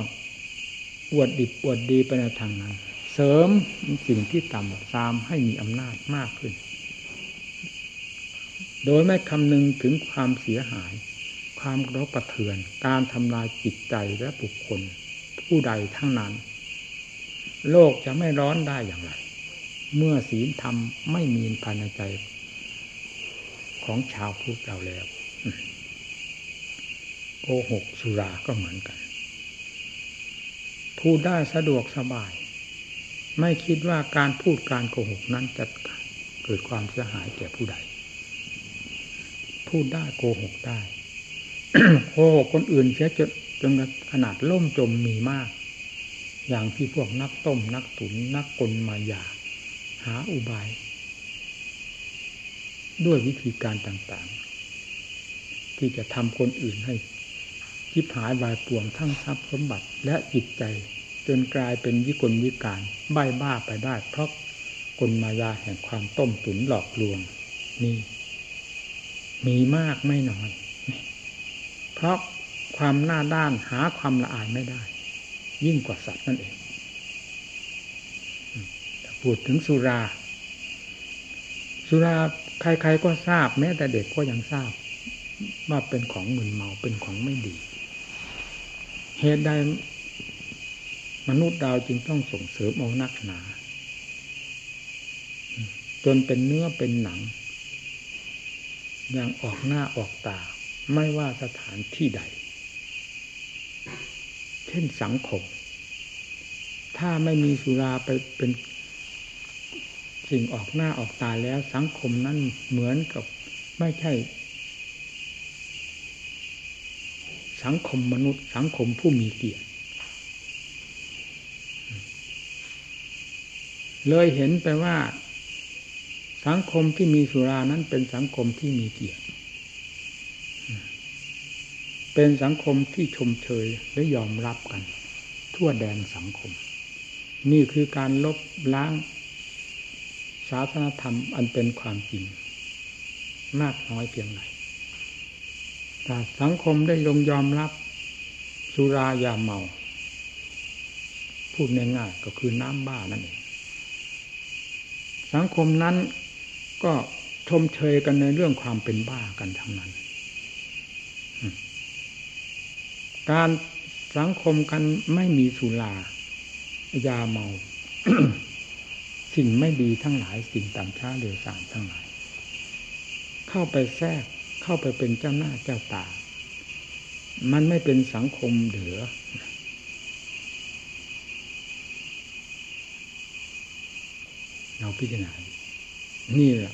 อวดดิบอวดดีไปในทางนั้น เสริมสิ่งที่ต่ำตามให้มีอำนาจมากขึ้น โดยไม่คำนึงถึงความเสียหาย ความรบกระเทือน การทำลายจิตใจและบุคคล ผู้ใดทั้งนั้น โลกจะไม่ร้อนได้อย่างไร เมื่อศีลธรรมไม่มีภายในใจ ของชาวพุทธเราแล้วโกหกสุราก็เหมือนกัน พูดได้สะดวกสบาย ไม่คิดว่าการพูดการโกหกนั้นจะเกิดความเสียหายแก่ผู้ใด พูดได้โกหกได้โกหกคนอื่นเสียจนจนขนาดล่มจมมีมาก อย่างที่พวกนักต้มนักตุนนักกลมายา หาอุบาย ด้วยวิธีการต่างๆ ที่จะทำคนอื่นให้ ทิพหายบายปวงทั้งทรัพย์สมบัติและจิตใจ จนกลายเป็นวิกลวิการใบ้บ้าไปได้เพราะกลมายาแห่งความต้มตุ๋นหลอกลวง นี่ มีมากไม่น้อยเพราะความหน้าด้านหาความละอายไม่ได้ ยิ่งกว่าสัตว์นั่นเองพูดถึงสุรา สุราใครๆก็ทราบแม้แต่เด็กก็ยังทราบ ว่าเป็นของมึนเมาเป็นของไม่ดี เหตุใดมนุษย์ดาวจึงต้องส่งเสริมเอานักหนา จนเป็นเนื้อเป็นหนัง อย่างออกหน้าออกตา ไม่ว่าสถานที่ใด เช่นสังคม ถ้าไม่มีสุราไปเป็นสิ่งออกหน้าออกตาแล้วสังคมนั้นเหมือนกับไม่ใช่ สังคมมนุษย์ สังคมผู้มีเกียรติ เลยเห็นไปว่า สังคมที่มีสุรานั้นเป็นสังคมที่มีเกียรติ เป็นสังคมที่ชมเชยและยอมรับกัน ทั่วแดนสังคม นี่คือการลบล้างศาสนธรรมอันเป็นความจริง มากน้อยเพียงไร แต่สังคมได้ลงยอมรับ สุรายาเมา พูดง่ายๆก็คือน้ำบ้านั่นเองสังคมนั้นก็ชมเชยกันในเรื่องความเป็นบ้ากันทั้งนั้น การสังคมกันไม่มีสุรายาเมา สิ่งไม่ดีทั้งหลายสิ่งต่ำช้าเรือสารทั้งหลาย เข้าไปแทรก เข้าไปเป็นเจ้าหน้าเจ้าตา มันไม่เป็นสังคมเหลือ เราพิจารณา นี่แหละ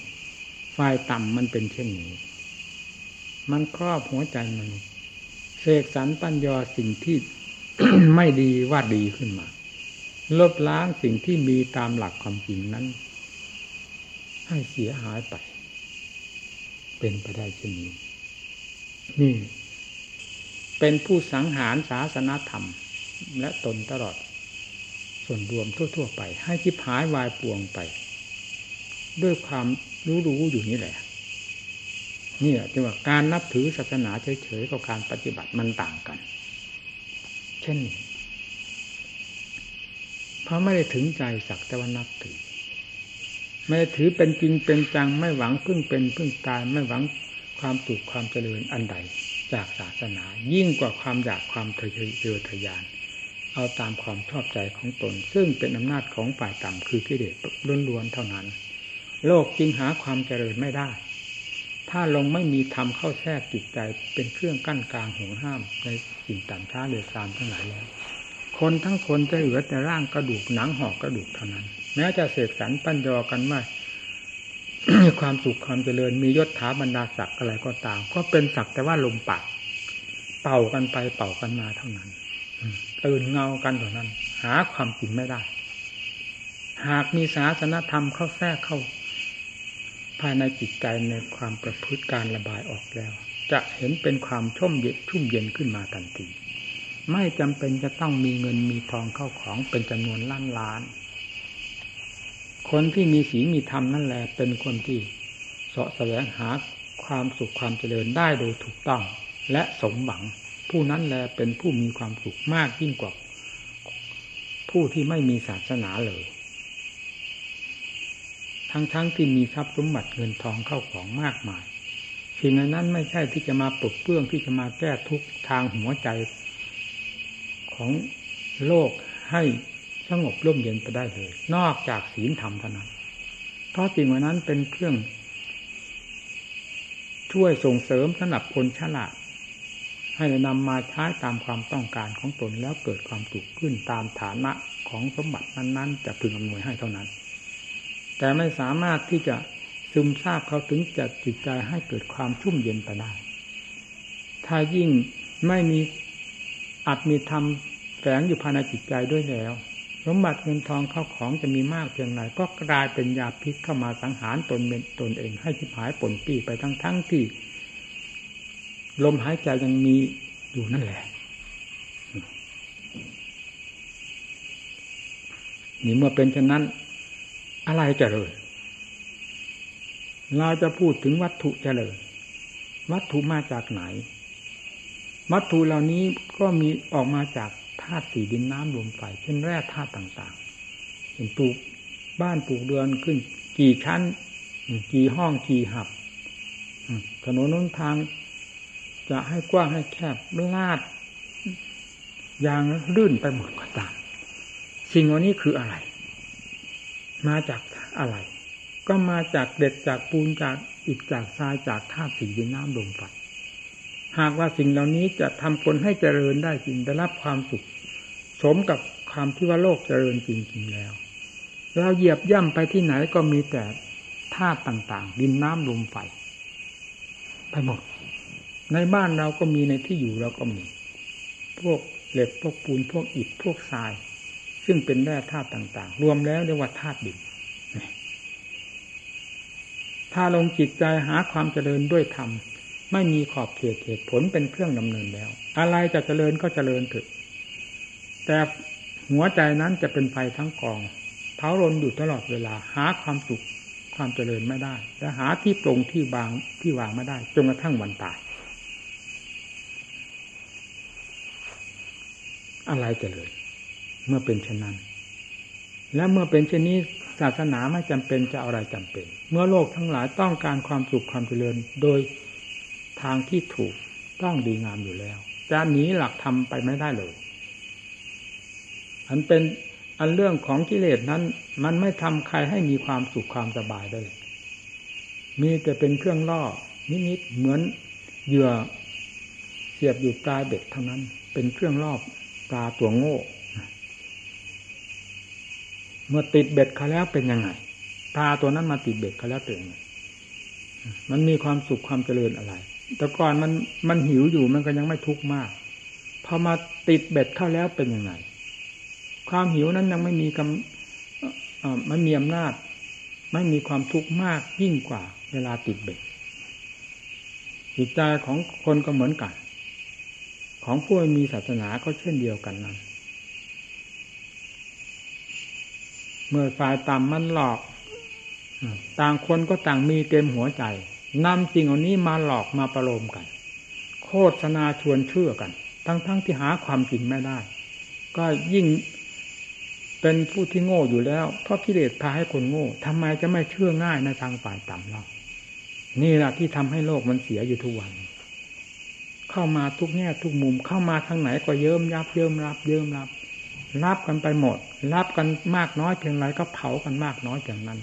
ฝ่ายต่ำมันเป็นเช่นนี้ มันครอบหัวใจมันเสกสรรปัญญาสิ่งที่ไม่ดีว่าดีขึ้นมา ลบล้างสิ่งที่มีตามหลักความจริงนั้น ให้เสียหายไป เป็นไปได้เช่นนี้ นี่ เป็นผู้สังหารศาสนาธรรม และตนตลอด ส่วนรวมทั่ว ๆ ไป ให้คิบหายวายปวงไป ด้วยความรู้รู้อยู่นี่แหละนี่แหละจึงว่าการนับถือศาสนาเฉยๆกับการปฏิบัติมันต่างกัน เช่นเพราะไม่ได้ถึงใจสักแต่ว่านับถือ ไม่ถือเป็นจริงเป็นจังไม่หวังพึ่งเป็นพึ่งตายไม่หวังความสุขความเจริญอันใด จากศาสนา ยิ่งกว่าความอยากความทะเยอทะยาน เอาตามความชอบใจของตน ซึ่งเป็นอำนาจของฝ่ายต่ำคือกิเลสล้วนๆเท่านั้น โลกจึงหาความเจริญไม่ได้ ถ้าลงไม่มีธรรมเข้าแทรกจิตใจเป็นเครื่องกั้นกลางห่วงห้ามในสิ่งต่างช้าเรือซามทั้งหลายแล้วคนทั้งคนจะเหลือแต่ร่างกระดูกหนังหอกกระดูกเท่านั้น แม้จะเสกสรรปั้นยอกันว่ามีความสุขความเจริญมียศถาบรรดาศักดิ์อะไรก็ตาม ก็เป็นศักดิ์แต่ว่าลมปากเป่ากันไปเป่ากันมาเท่านั้นตื่นเงากันเท่านั้น หาความจริงไม่ได้ หากมีศาสนธรรมเข้าแทรกเข้า ภายในจิตใจในความประพฤติการระบายออกแล้ว จะเห็นเป็นความชุ่มเย็นชุ่มเย็นขึ้นมาทันที ไม่จำเป็นจะต้องมีเงินมีทองเข้าของเป็นจำนวนล้านล้าน คนที่มีศีลมีธรรมนั่นแหละ เป็นคนที่เสาะแสวงหาความสุขความเจริญได้โดยถูกต้อง และสมหวัง ผู้นั้นแหละเป็นผู้มีความสุขมากยิ่งกว่า ผู้ที่ไม่มีศาสนาเลย ทั้งๆทที่มีทรัพย์สมบัติเงินทองเข้าของมากมายสิ่งนั้นไม่ใช่ที่จะมาปลดเปื้องที่จะมาแก้ทุกทางหัวใจของโลกให้ สงบร่มเย็นไปได้เลย นอกจากศีลธรรมเท่านั้นเพราะสิ่งวันนั้นเป็นเครื่อง ช่วยส่งเสริมสนับคนฉลาดให้นำมาใช้ตามความต้องการของตนแล้วเกิดความสุขขึ้นตามฐานะของสมบัตินั้นๆจะพึงอำนวยให้เท่านั้น แต่ไม่สามารถที่จะซึมซาบเขาถึงจะจิตใจให้เกิดความชุ่มเย็นไปได้ ถ้ายิ่งไม่มีอัดมีธรรมแฝงอยู่ภายในจิตใจด้วยแล้ว สมบัติเงินทองเข้าของจะมีมากเพียงไรก็กลายเป็นยาพิษเข้ามาสังหารตนเป็นตนเองให้ชิบหายปนปีไปทั้งทั้งที่ ลมหายใจยังมีอยู่นั่นแหละนี่เมื่อเป็นเช่นนั้น อะไรเจริญเราจะพูดถึงวัตถุเจริญ วัตถุมาจากไหน วัตถุเหล่านี้ก็มีออกมาจากาตุสี่ดินน้ำลมไฟเช่นแร่ธาตุต่างๆเห็นปลูกบ้านปลูกเรือนขึ้น กี่ชั้น กี่ห้องกี่หับถนนน้นทาง จะให้กว้างให้แคบลาดยางลื่นไปหมดก็ตามสิ่งเหล่านี้คืออะไร มาจากอะไร ก็มาจากเด็ดจากปูนจากอิฐจากทรายจากธาตุสี่ดินน้ำลมไฟหากว่าสิ่งเหล่านี้จะทำคนให้เจริญได้จริงได้รับความสุข สมกับความที่ว่าโลกเจริญจริงๆแล้ว เราเหยียบย่ำไปที่ไหนก็มีแต่ธาตุต่างๆ ดินน้ำลมไฟไปหมด ในบ้านเราก็มีในที่อยู่เราก็มี พวกเหล็กพวกปูนพวกอิฐพวกทราย ซึ่งเป็นแร่ธาตุต่าง ๆ รวมแล้วเรียกว่าธาตุดินถ้าลงจิตใจหาความเจริญด้วยธรรมไม่มีขอบเขตเหตุผลเป็นเครื่องดำเนินแล้ว อะไรจะเจริญก็เจริญเถิด แต่หัวใจนั้นจะเป็นไฟทั้งกองเผารนอยู่ตลอดเวลา หาความสุขความเจริญไม่ได้ และหาที่ตรงที่บางที่วางไม่ได้จนกระทั่งวันตาย อะไรเจริญเมื่อเป็นเช่นนั้น และเมื่อเป็นเช่นนี้ศาสนาไม่จำเป็นจะอะไรจำเป็น เมื่อโลกทั้งหลายต้องการความสุขความเจริญโดยทางที่ถูกต้องดีงามอยู่แล้ว จะหนีหลักธรรมไปไม่ได้เลย อันเป็นอันเรื่องของกิเลสนั้น มันไม่ทำใครให้มีความสุขความสบายได้มีแต่เป็นเครื่องล่อนิดๆเหมือนเหยื่อเสียบอยู่ปลายเบ็ดเท่านั้น เป็นเครื่องล่อปลาตัวโง่เมื่อติดเบ็ดเขาแล้วเป็นยังไงปลาตัวนั้นมาติดเบ็ดเขาแล้วเตือนมันมีความสุขความเจริญอะไร แต่ก่อนมันมันหิวอยู่มันก็ยังไม่ทุกข์มาก พอมาติดเบ็ดเข้าแล้วเป็นยังไง ความหิวนั้นยังไม่มีกำมันมีอำนาจ ไม่มีความทุกข์มากยิ่งกว่า เวลาติดเบ็ดจิตใจของคนก็เหมือนกัน ของผู้มีศาสนาก็เช่นเดียวกันนั้น เมื่อฝ่ายต่ำมันหลอก ต่างคนก็ต่างมีเต็มหัวใจนำสิ่งเหล่านี้มาหลอกมาประโลมกันโฆษณาชวนเชื่อกัน ทั้งๆทที่หาความจริงไม่ได้ ก็ยิ่ง เป็นผู้ที่โง่อยู่แล้ว เพราะกิเลสพาให้คนโง่ทำไมจะไม่เชื่อง่ายในทางฝ่ายต่ำเรานี่แหละที่ทำให้โลกมันเสียอยู่ทุกวัน เข้ามาทุกแง่ทุกมุมเข้ามาทางไหนก็เยิ้มยับ เยิ้มรับ เยิ้มรับ รับกันไปหมด รับกันมากน้อยเพียงไรก็เผากันมากน้อยเพียงนั้น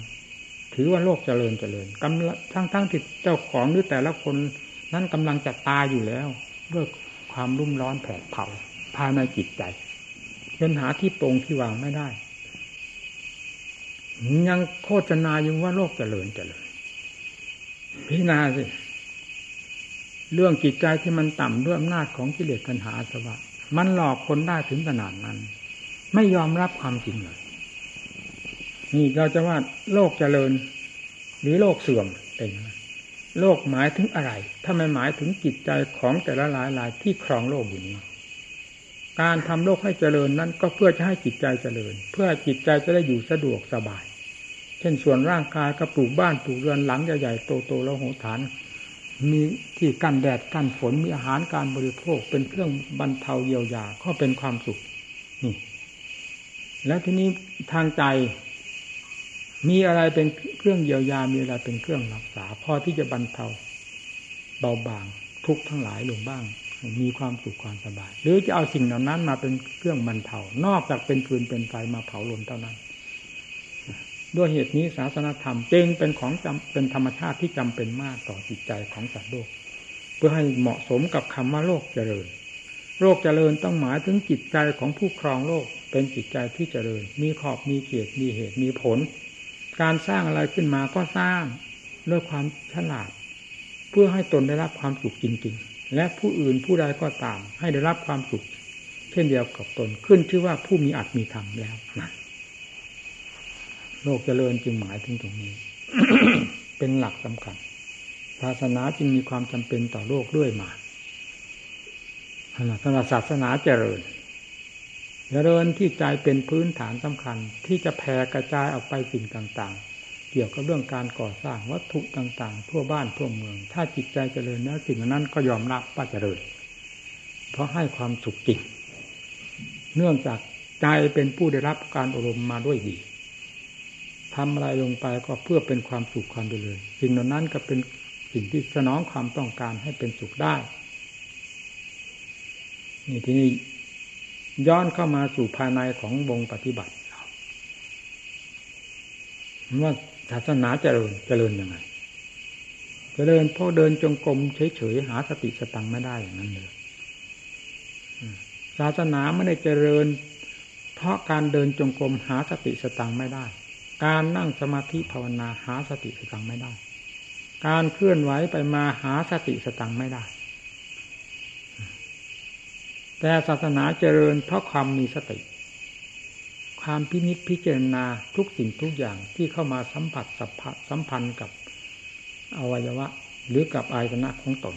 ถือว่าโลกเจริญเจริญกำลังทั้งทั้งที่เจ้าของหรือแต่ละคนนั้นกำลังจะตายอยู่แล้วด้วยความรุ่มร้อนแผดเผาภายในจิตใจ เป็นหาที่ตรงที่วางไม่ได้ ยังโฆษณาอยู่ว่าโลกเจริญเจริญพิจารณาสิ เรื่องจิตใจที่มันต่ำด้วยอำนาจของกิเลสปัญหาสวะมันหลอกคนได้ถึงขนาดนั้น ไม่ยอมรับความจริงเลย นี่เราจะว่าโลกเจริญ หรือโลกเสื่อมเป็นโลกหมายถึงอะไร ถ้าไม่หมายถึงจิตใจของแต่ละหลายหลายที่ครองโลกอยู่นี้ การทำโลกให้เจริญนั้นก็เพื่อจะให้จิตใจเจริญ เพื่อจิตใจจะได้อยู่สะดวกสบาย เช่นส่วนร่างกายก็ปลูกบ้านปลูกเรือนหลังใหญ่ๆโตๆแล้วหัวฐาน มีที่กันแดดกันฝนมีอาหารการบริโภคเป็นเครื่องบรรเทาเยียวยาก็เป็นความสุขนี่แล้วทีนี้ทางใจ มีอะไรเป็นเครื่องเยียวยา มีอะไรเป็นเครื่องรักษาพอที่จะบรรเทาเบาบางทุกทั้งหลายลงบ้าง มีความสุขความสบาย หรือจะเอาสิ่งเหล่านั้นมาเป็นเครื่องบรรเทานอกจากเป็นฟืนเป็นไฟมาเผาลนเท่านั้น ด้วยเหตุนี้ศาสนธรรมจึงเป็นของจำเป็นธรรมชาติที่จำเป็นมากต่อจิตใจของสัตว์โลก เพื่อให้เหมาะสมกับคำว่าโลกเจริญ โลกเจริญต้องหมายถึงจิตใจของผู้ครองโลก เป็นจิตใจที่เจริญ มีขอบมีเกียรติมีเหตุมีผล การสร้างอะไรขึ้นมาก็สร้างด้วยความฉลาด เพื่อให้ตนได้รับความสุขจริง ๆ และผู้อื่นผู้ใดก็ตาม ให้ได้รับความสุข เช่นเดียวกับตนขึ้นชื่อว่าผู้มีอัตมีธรรมแล้วนะโลกเจริญจึงหมายถึงตรงนี้ เป็นหลักสำคัญ ศาสนาจึงมีความจำเป็นต่อโลกด้วยมาสำหรับศาสนาเจริญเจริญที่ใจเป็นพื้นฐานสำคัญ ที่จะแผ่กระจายออกไปสิ่งต่าง กี่ยวกับเรื่องการก่อสร้างวัตถุต่างๆ ทั่วบ้านทั่วเมือง ถ้าจิตใจเจริญแล้วสิ่งนั้นก็ยอมรับว่าเจริญ เพราะให้ความสุขจริง เนื่องจากใจเป็นผู้ได้รับการอบรมมาด้วยดีทำอะไรลงไปก็เพื่อเป็นความสุขความเจริญสิ่งเหล่านั้นก็เป็นสิ่งที่สนองความต้องการให้เป็นสุขได้นี่ที่นี่ย้อนเข้ามาสู่ภายในของวงปฏิบัติว่า ศาสนาเจริญเจริญยังไงเจริญเพราะเดินจงกรมเฉยๆหาสติสตังไม่ได้อย่างนั้นเลยศาสนาไม่ได้เจริญ เพราะการเดินจงกรมหาสติสตังไม่ได้ การนั่งสมาธิภาวนาหาสติสตังไม่ได้ การเคลื่อนไหวไปมาหาสติสตังไม่ได้ แต่ศาสนาเจริญเพราะความมีสติ ความพินิจพิจารณาทุกสิ่งทุกอย่างที่เข้ามาสัมผัสสัมผัสสัมพันธ์กับอวัยวะ หรือกับอายตนะของตน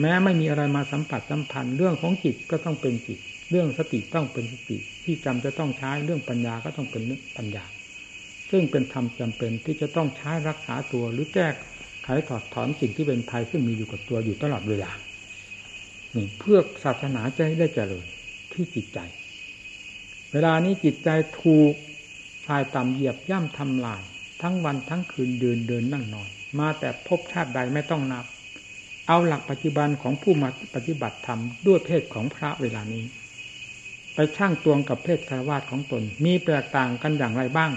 แม้ไม่มีอะไรมาสัมผัสสัมพันธ์เรื่องของจิตก็ต้องเป็นจิต เรื่องสติต้องเป็นสติ ที่จำจะต้องใช้เรื่องปัญญาก็ต้องเป็นเรื่องปัญญา ซึ่งเป็นธรรมจำเป็นที่จะต้องใช้รักษาตัวหรือแก้ไขถอดถอนสิ่งที่เป็นภัยซึ่งมีอยู่กับตัวอยู่ตลอดเวลานี่เพื่อศาสนาจะได้เจริญที่จิตใจ เวลานี้จิตใจถูกชายต่ำเหยียบย่ำทำลาย ทั้งวันทั้งคืนเดินเดินนั่งนอน มาแต่พบชาติใดไม่ต้องนับ เอาหลักปัจจุบันของผู้มาปฏิบัติธรรมด้วยเพศของพระเวลานี้ ไปช่างตวงกับเพศคารวาสของตน มีแตกต่างกันอย่างไรบ้าง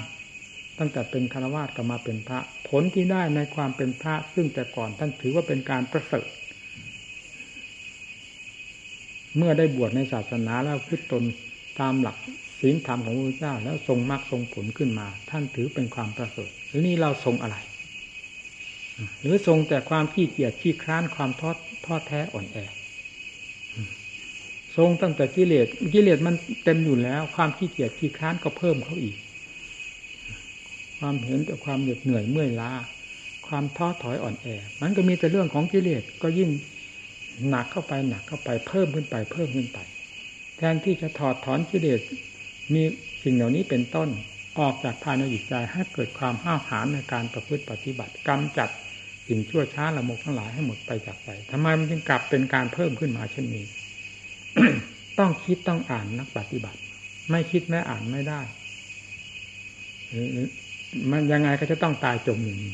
ตั้งแต่เป็นคารวาสก็มาเป็นพระ ผลที่ได้ในความเป็นพระ ซึ่งแต่ก่อนท่านถือว่าเป็นการประเสริฐเมื่อได้บวชในศาสนาแล้วพึ่ตนตามหลัก ศีลธรรมของพระเจ้าแล้วทรงมรรคทรงผลขึ้นมา ท่านถือเป็นความประเสริฐหรือนี่เราทรงอะไร หรือทรงแต่ความขี้เกียจขี้คร้านความท้อท้อแท้อ่อนแอทรงตั้งแต่กิเลสกิเลสมันเต็มอยู่แล้ว ความขี้เกียจขี้คร้านก็เพิ่มเขาอีก ความเห็นแต่ความเหน็ดเหนื่อยเมื่อยล้าความท้อถอยอ่อนแอ มันก็มีแต่เรื่องของกิเลสก็ยิ่งหนักเข้าไปหนักเข้าไปเพิ่มขึ้นไปเพิ่มขึ้นไป แทนที่จะถอดถอนกิเลส มีสิ่งเหล่านี้เป็นต้นออกจากภายในจิตใจให้เกิดความห้าวหาญในการประพฤติปฏิบัติกำจัดสิ่งชั่วช้าละมกทั้งหลายให้หมดไปจากใจทำไมมันจึงกลับเป็นการเพิ่มขึ้นมาเช่นนี้ ต้องคิดต้องอ่านนักปฏิบัติ ไม่คิดไม่อ่านไม่ได้มันยังไงก็จะต้องตายจมอย่างนี้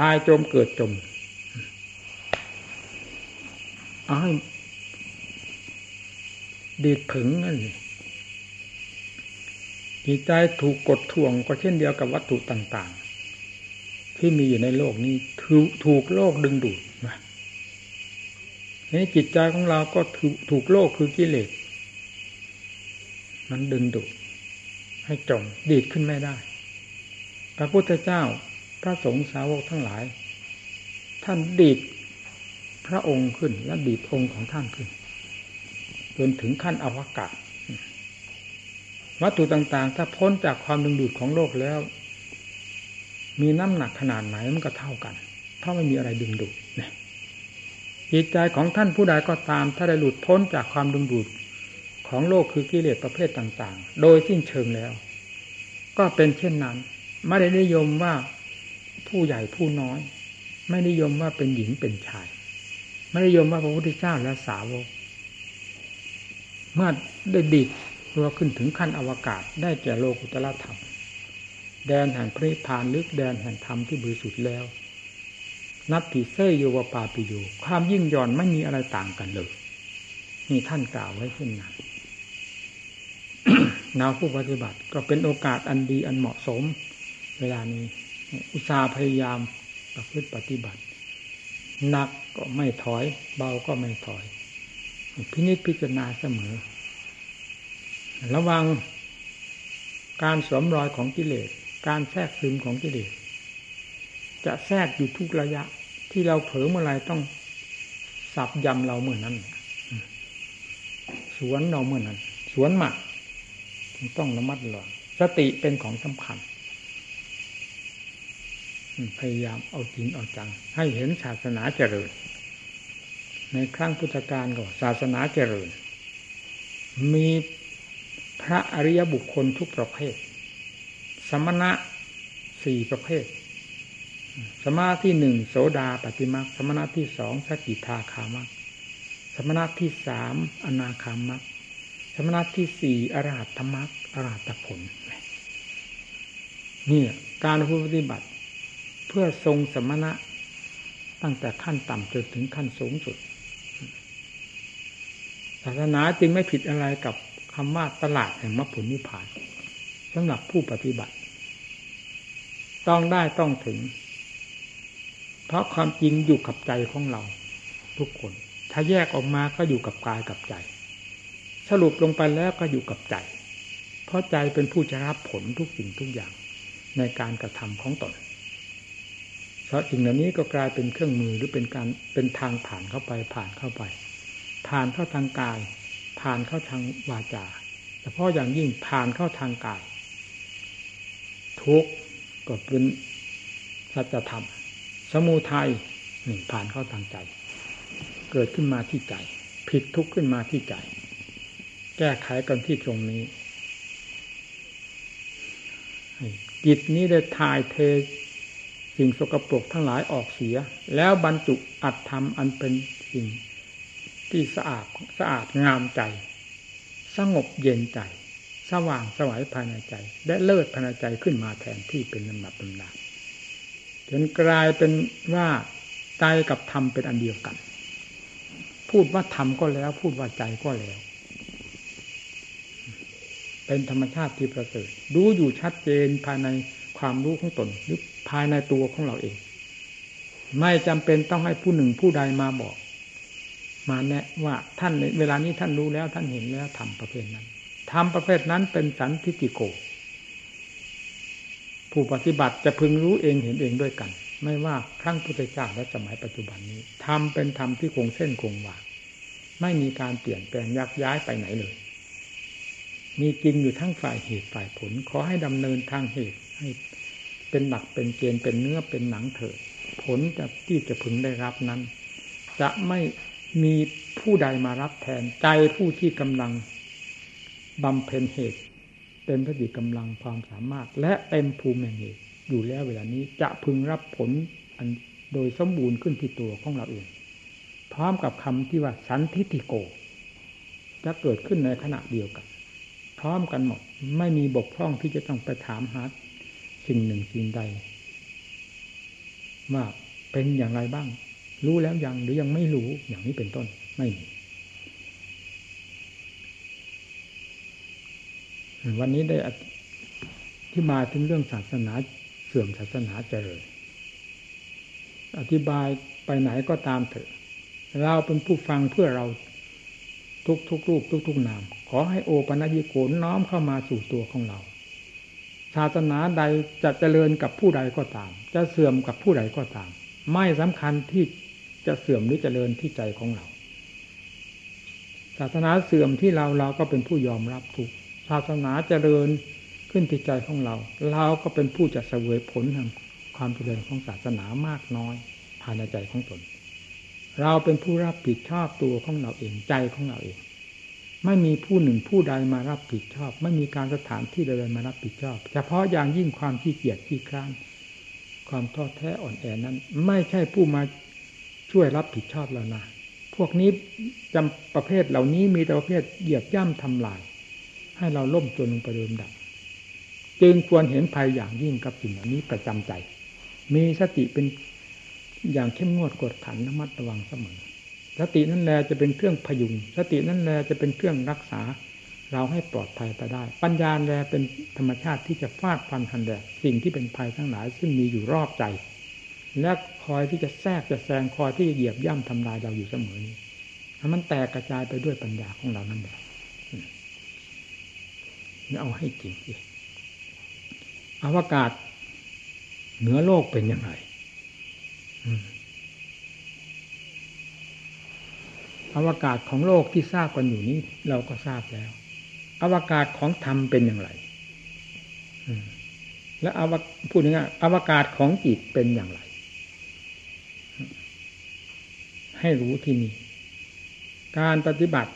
ตายจมเกิดจมเอาให้ดีดผึงนั่นเลย จิตใจถูกกดท่วงก็เช่นเดียวกับวัตถุต่างๆ ที่มีอยู่ในโลกนี้ถูกถูกโลกดึงดูดนะนี่จิตใจของเราก็ถูกถูกโลกคือกิเลสมันดึงดูดให้จมดีดขึ้นไม่ได้ พระพุทธเจ้าพระสงฆ์สาวกทั้งหลาย ท่านดีดพระองค์ขึ้นและดีดองค์ของท่านขึ้น จนถึงขั้นอวกาศ วัตถุต่างๆ ถ้าพ้นจากความดึงดูดของโลกแล้ว มีน้ำหนักขนาดไหนมันก็เท่ากันเพราะไม่มีอะไรดึงดูดนี่จิตใจของท่านผู้ใดก็ตาม ถ้าได้หลุดพ้นจากความดึงดูดของโลกคือกิเลสประเภทต่าง ๆ โดยสิ้นเชิงแล้ว ก็เป็นเช่นนั้น ไม่ได้นิยมว่าผู้ใหญ่ผู้น้อย ไม่นิยมว่าเป็นหญิงเป็นชาย ไม่นิยมว่าพระพุทธเจ้าและสาวกเมื่อได้ดิด ตัวขึ้นถึงขั้นอวกาศ ได้แก่โลกุตละธรรม แดนแห่งพระนิพพานลึกแดนแห่งธรรมที่บริสุทธิ์แล้ว นับติเซโยวปาปิโยความยิ่งย่อนไม่มีอะไรต่างกันเลยนี่ท่านกล่าวไว้เช่นนั้นนาวผู้ปฏิบัติก็เป็นโอกาสอันดีอันเหมาะสม เวลานี้ อุตสาห์พยายามประพฤติปฏิบัติหนักก็ไม่ถอย เบาก็ไม่ถอย พินิจพิจารณาเสมอ ระวังการสวมรอยของกิเลส การแทรกซึมของกิเลส จะแทรกอยู่ทุกระยะ ที่เราเผลอเมื่อไรต้องสับยำเราเมื่อนั้น สวนเราเมื่อนั้น สวนหมักต้องระมัดระวังสติเป็นของสำคัญพยายามเอาจริงเอาจัง ให้เห็นศาสนาเจริญ ในครั้งพุทธกาลก็ศาสนาเจริญ มี ระอริยบุคคลทุกประเภท สมณะสี่ประเภท สมณะที่หนึ่งโสดาปฏิมาสมณะที่สองสกิทาคามักสมณะที่สามอนาคามักสมณะที่สี่อรหัตธรรมักอรหัตผลนี่การปฏิบัติ เพื่อทรงสมณะตั้งแต่ขั้นต่ำจนถึงขั้นสูงสุดศาสนาจึงไม่ผิดอะไรกับ คำว่าตลาดแห่งมรรคผลนิพพานสำหรับผู้ปฏิบัติ ต้องได้ต้องถึง เพราะความจริงอยู่กับใจของเรา ทุกคน ถ้าแยกออกมาก็อยู่กับกายกับใจ สรุปลงไปแล้วก็อยู่กับใจ เพราะใจเป็นผู้จะรับผลทุกสิ่งทุกอย่างในการกระทำของตนเพราะสิ่งเหล่านี้ก็กลายเป็นเครื่องมือหรือเป็นการเป็นทางผ่านเข้าไปผ่านเข้าไป ผ่านเข้าทางกาย ผ่านเข้าทางวาจาเฉพาะอย่างยิ่งผ่านเข้าทางกาย ทุกก็เป็นสัจธรรม สมุทัยหนี่งผ่านเข้าทางใจ เกิดขึ้นมาที่ใจ ผิดทุกข์ขึ้นมาที่ใจ แก้ไขกันที่ตรงนี้จิตนี้ได้ทายเทสิ่งสกปรกทั้งหลายออกเสีย แล้วบรรจุอัตธรรมอันเป็นสิ่ง ที่สะอาดสะอาดงามใจ สงบเย็นใจ สว่างสวายภายในใจ และเลิศภายในใจขึ้นมาแทนที่เป็นลำดับลำดับจนกลายเป็นว่าใจกับธรรมเป็นอันเดียวกัน พูดว่าธรรมก็แล้ว พูดว่าใจก็แล้ว เป็นธรรมชาติที่ประเสริฐดูอยู่ชัดเจนภายในความรู้ของตนหรือภายในตัวของเราเอง ไม่จำเป็นต้องให้ผู้หนึ่งผู้ใดมาบอก มาแนะว่าท่านเวลานี้ท่านรู้แล้วท่านเห็นแล้วทำประเภทนั้นทำประเภทนั้นเป็นสันทิติโก ผู้ปฏิบัติจะพึงรู้เองเห็นเองด้วยกัน ไม่ว่าครั้งพุทธเจ้าและสมัยปัจจุบันนี้ทำเป็นธรรมที่คงเส้นคงวาไม่มีการเปลี่ยนแปลงยักย้ายไปไหนเลย มีจริงอยู่ทั้งฝ่ายเหตุฝ่ายผล ขอให้ดำเนินทางเหตุให้เป็นหลักเป็นเกณฑ์เป็นเนื้อเป็นหนังเถิดผลจะที่จะพึงได้รับนั้น จะไม่ มีผู้ใดมารับแทนใจผู้ที่กำลังบำเพ็ญเหตุเต็มพดีกำลังความสามารถ และเต็มภูมิแห่งเหตุอยู่แล้วเวลานี้จะพึงรับผลอันโดยสมบูรณ์ขึ้นที่ตัวของเราเอง พร้อมกับคำที่ว่าสันทิติโก จะเกิดขึ้นในขณะเดียวกัน พร้อมกันหมดไม่มีบกพร่องที่จะต้องไปถามหาสิ่งหนึ่งสิ่งใดว่าเป็นอย่างไรบ้าง รู้แล้วยังหรือยังไม่รู้อย่างนี้เป็นต้นไม่มีวันนี้ได้ที่มาถึงเรื่องศาสนาเสื่อมศาสนาเจริญอธิบายไปไหนก็ตามเถอะ เราเป็นผู้ฟังเพื่อเราทุกทุกรูปทุกทุกนาม ขอให้โอปัญญิโกนน้อมเข้ามาสู่ตัวของเรา ศาสนาใดจะเจริญกับผู้ใดก็ตาม จะเสื่อมกับผู้ใดก็ตาม ไม่สำคัญที่ จะเสื่อมหรือจเจริญที่ใจของเรา ศาสนาเสื่อมที่เราเราก็เป็นผู้ยอมรับทุกศาสนาจเจริญขึ้นที่ใจของเรา เราก็เป็นผู้จะเสวยผลแห่งความเจริญของศาสนามากน้อยภายในใจของตน เราเป็นผู้รับผิดชอบตัวของเราเองใจของเราเอง ไม่มีผู้หนึ่งผู้ใดมารับผิดชอบ ไม่มีการสถานที่ใดมารับผิดชอบ เฉพาะอย่างยิ่งความขี้เกียจขี้คร้านความท้อแท้อ่อนแอนั้น ไม่ใช่ผู้มา ช่วยรับผิดชอบเรานะพวกนี้จำประเภทเหล่านี้มีแต่ประเภทเหยียบย่ำทำลาย ให้เราล่มจนลงไปเดิมดับจึงควรเห็นภัยอย่างยิ่งกับสิ่งเหล่านี้ประจำใจ มีสติเป็นอย่างเข้มงวดกดขันระมัดระวังเสมอ สตินั่นแหละจะเป็นเครื่องพยุง สตินั่นแหละจะเป็นเครื่องรักษา เราให้ปลอดภัยไปได้ ปัญญาแลเป็นธรรมชาติที่จะฟาดฟันทันแดดสิ่งที่เป็นภัยทั้งหลาย ซึ่งมีอยู่รอบใจ และคอยที่จะแทรกจะแซงคอยที่จะเหยียบย่ำทำลายเราอยู่เสมอนี้มันแตกกระจายไปด้วยปัญญาของเรานั่นแหละเอาให้จริงสิอวกาศเหนือโลกเป็นยังไงอวกาศของโลกที่ทราบกันอยู่นี้ เราก็ทราบแล้ว อวกาศของธรรมเป็นอย่างไรและอวพูดง่ายอวกาศของจิตเป็นอย่างไร ให้รู้ที่นี่การปฏิบัติ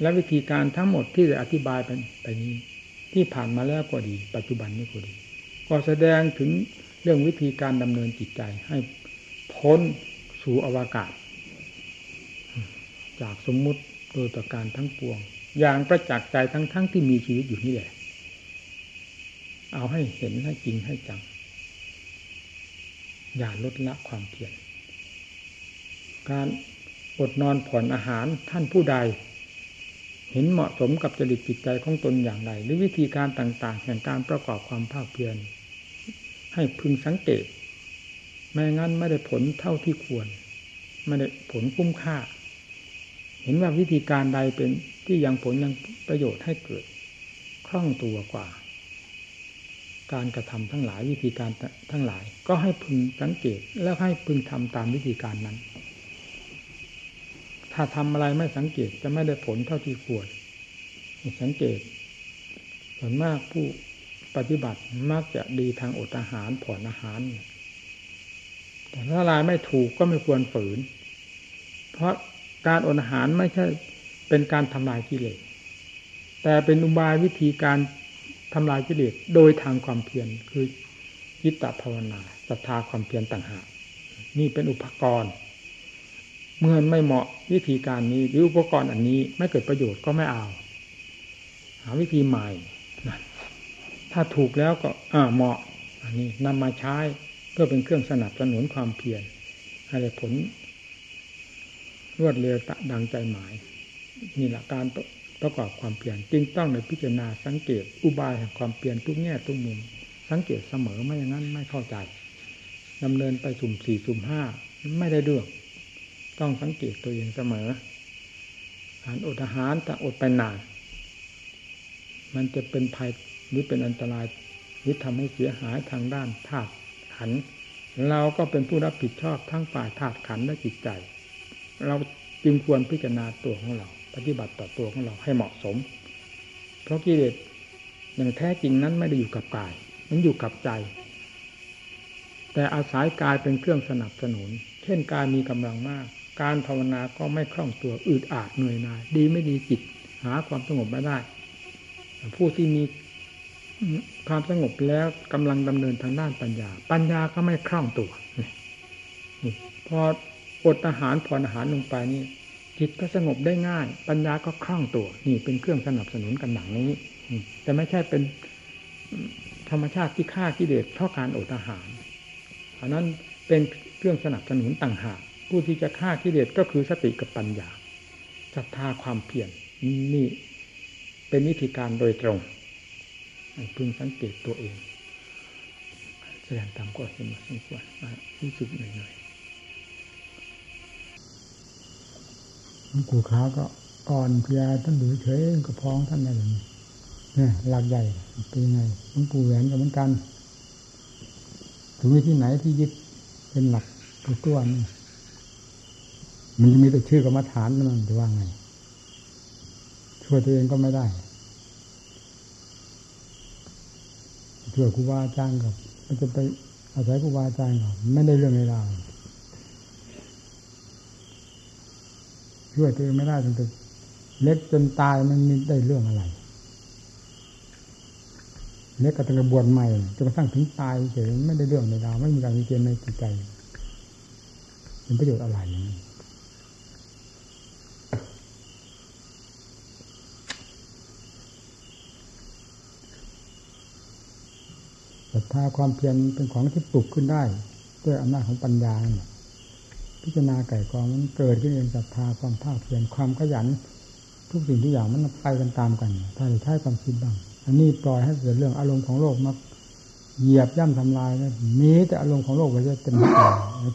และวิธีการทั้งหมดที่จะอธิบายไปนี้ ที่ผ่านมาแล้วก็ดี ปัจจุบันนี้ก็ดี ก็แสดงถึงเรื่องวิธีการดำเนินจิตใจให้พ้นสู่อวกาศ จากสมมุติโดยประการทั้งปวง อย่างประจักษ์ใจทั้งๆทที่มีชีวิตอยู่นี่แหละ เอาให้เห็นให้จริงให้จังอย่าลดละความเพียร การอดนอนผ่อนอาหารท่านผู้ใด เห็นเหมาะสมกับจริตจิตใจของตนอย่างไร หรือวิธีการต่างๆแห่งการประกอบความภาคเพียรให้พึงสังเกตไม่งั้นไม่ได้ผลเท่าที่ควร ไม่ได้ผลคุ้มค่า เห็นว่าวิธีการใดเป็นที่ยังผลยังประโยชน์ให้เกิดคล่องตัวกว่า การกระทำทั้งหลายวิธีการทั้งหลาย ก็ให้พึงสังเกตแล้วให้พึงทำตามวิธีการนั้น ถ้าทำอะไรไม่สังเกตจะไม่ได้ผลเท่าที่ควรสังเกตส่วนมากผู้ปฏิบัติมักจะดีทางอดอาหารผ่อนอาหาร แต่ถ้าลายไม่ถูกก็ไม่ควรฝืน เพราะการอดอาหารไม่ใช่เป็นการทำลายกิเลส แต่เป็นอุบายวิธีการทำลายกิเลสโดยทางความเพียรคือยิตตภาวนาศรัทธาความเพียรต่างหากนี่เป็นอุปกรณ์ เมื่อไม่เหมาะวิธีการนี้หรืออุปกรณ์อันนี้ไม่เกิดประโยชน์ก็ไม่เอา หาวิธีใหม่นะถ้าถูกแล้วก็อ่าเหมาะ อันนี้นำมาใช้เพื่อเป็นเครื่องสนับสนุนความเพียรให้ได้ผล รวดเร็วดังใจหมายนี่แหละการประกอบความเพียรจึงต้องในพิจารณาสังเกตอุบายแห่งความเพียรทุกแง่ทุกมุม สังเกตเสมอไม่อย่างนั้นไม่เข้าใจดำเนินไปสุ่มสี่สุ่มห้าไม่ได้เรื่อง ต้องสังเกตตัวเองเสมอการอดอาหารแต่อดไปนาน มันจะเป็นภัยหรือเป็นอันตรายหรือทำให้เสียหายทางด้านธาตุขัน เราก็เป็นผู้รับผิดชอบทั้งฝ่ายธาตุขันและจิตใจ เราจึงควรพิจารณาตัวของเรา ปฏิบัติต่อตัวของเราให้เหมาะสม เพราะกิเลสอย่างแท้จริงนั้นไม่ได้อยู่กับกาย มันอยู่กับใจ แต่อาศัยกายเป็นเครื่องสนับสนุน เช่นกายมีกำลังมาก การภาวนาก็ไม่คล่องตัวอืดอาดเหนื่อยหน่ายดีไม่ดีจิตหาความสงบไม่ได้ผู้ที่มีความสงบแล้วกำลังดำเนินทางด้านปัญญา ปัญญาก็ไม่คล่องตัวพออดอาหารผ่อนอาหารลงไปนี่ จิตก็สงบได้ง่าย ปัญญาก็คล่องตัว นี่เป็นเครื่องสนับสนุนกันหนังนี้แต่ไม่ใช่เป็นธรรมชาติที่ฆ่ากิเลสเพราะการอดอาหารอันนั้นเป็นเครื่องสนับสนุนต่างหาก ผู้ที่จะฆ่ากิเลสก็คือสติกับปัญญาศรัทธาความเพียรนี่เป็นวิธีการโดยตรงพึงสังเกตตัวเอง แสดงตามก็เห็นมาสมควรรู้สึกหน่อยๆกูขาก็อ่อนเพียท่านดูเฉยก็พ้องท่านอะไรเนี่ยหลักใหญ่เป็นไงหลวงปู่แหวนก็เหมือนกัน ถึงที่ไหนที่ยึดเป็นหลักตัวตัวนี่ มันจะมีแต่ชื่อกรรมฐานนั่นจะว่าไง ช่วยตัวเองก็ไม่ได้ ช่วยครูบาอาจารย์กับมันจะไปอาศัยครูบาอาจารย์กับไม่ได้เรื่องในราวช่วยตัวเองไม่ได้จนเล็กจนตายมันมีได้เรื่องอะไร เล็กก็ต้องกระบวนใหม่จนกระทั่งถึงตายเฉยไม่ได้เรื่องในราวไม่มีการมีเกณฑ์ในจิตใจเป็นประโยชน์อะไรอย่างนี้ ศรัทธาความเพียรเป็นของที่ปลุกขึ้นได้ ด้วยอำนาจของปัญญา พิจารณาไก่กองมันเกิดขึ้นเองศรัทธาความภาคเพียรความขยัน ทุกสิ่งทุกอย่างมันไปกันตามกัน ถ้าใช้ความคิดบ้าง อันนี้ปล่อยให้เกิดเรื่องอารมณ์ของโลกมาเหยียบย่ำทำลายนะมีแต่อารมณ์ของโลกไปจะเต็มที่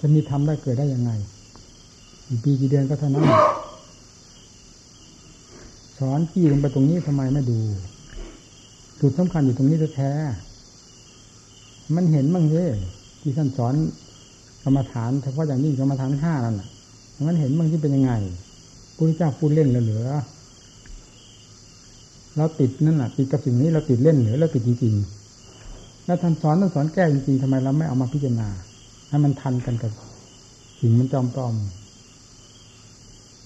จะมีทำได้เกิดได้ยังไงอีปีกี่เดือนก็เท่านั้นสอนขี้ลงไปตรงนี้ทำไมไม่ดูจุดสำคัญอยู่ตรงนี้แท้ มันเห็นบ้างเยที่ท่านสอนกรรมฐานเฉพาะอย่างยิ่งกรรมฐานห้านั่นมันเห็นบ้างที่เป็นยังไงพุทธเจ้าพูดเล่นเหลือเราติดนั่นแหละติดกับสิ่งนี้เราติดเล่นเหรือเราติดจริงๆแล้วท่านสอนท่านสอนแก้จริงๆทำไมเราไม่เอามาพิจารณาให้มันทันกันกับสิ่งมันจอมปลอม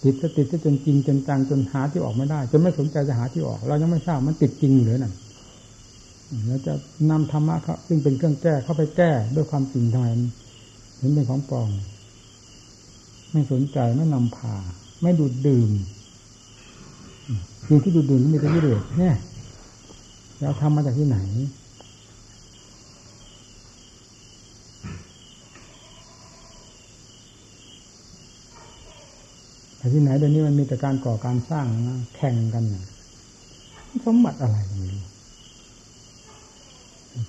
ติดจะติดจะจนจริงจนจังจนหาที่ออกไม่ได้จนไม่สนใจจะหาที่ออก เรายังไม่ทราบมันติดจริงหรือนั่น แล้วจะนำธรรมะครับ ซึ่งเป็นเครื่องแก้เข้าไปแก้ด้วยความจริงทางเห็นเป็นของปลอมไม่สนใจไม่นำพา ไม่ดูดดื่มสิ่งที่ดูดดื่มมีแต่กิเลสเนี่ยเราทำมาจากที่ไหนแต่ที่ไหนเดี๋ยวนี้มันมีแต่การก่อการสร้างนะแข่งกันสมบัติอะไรไม่รู้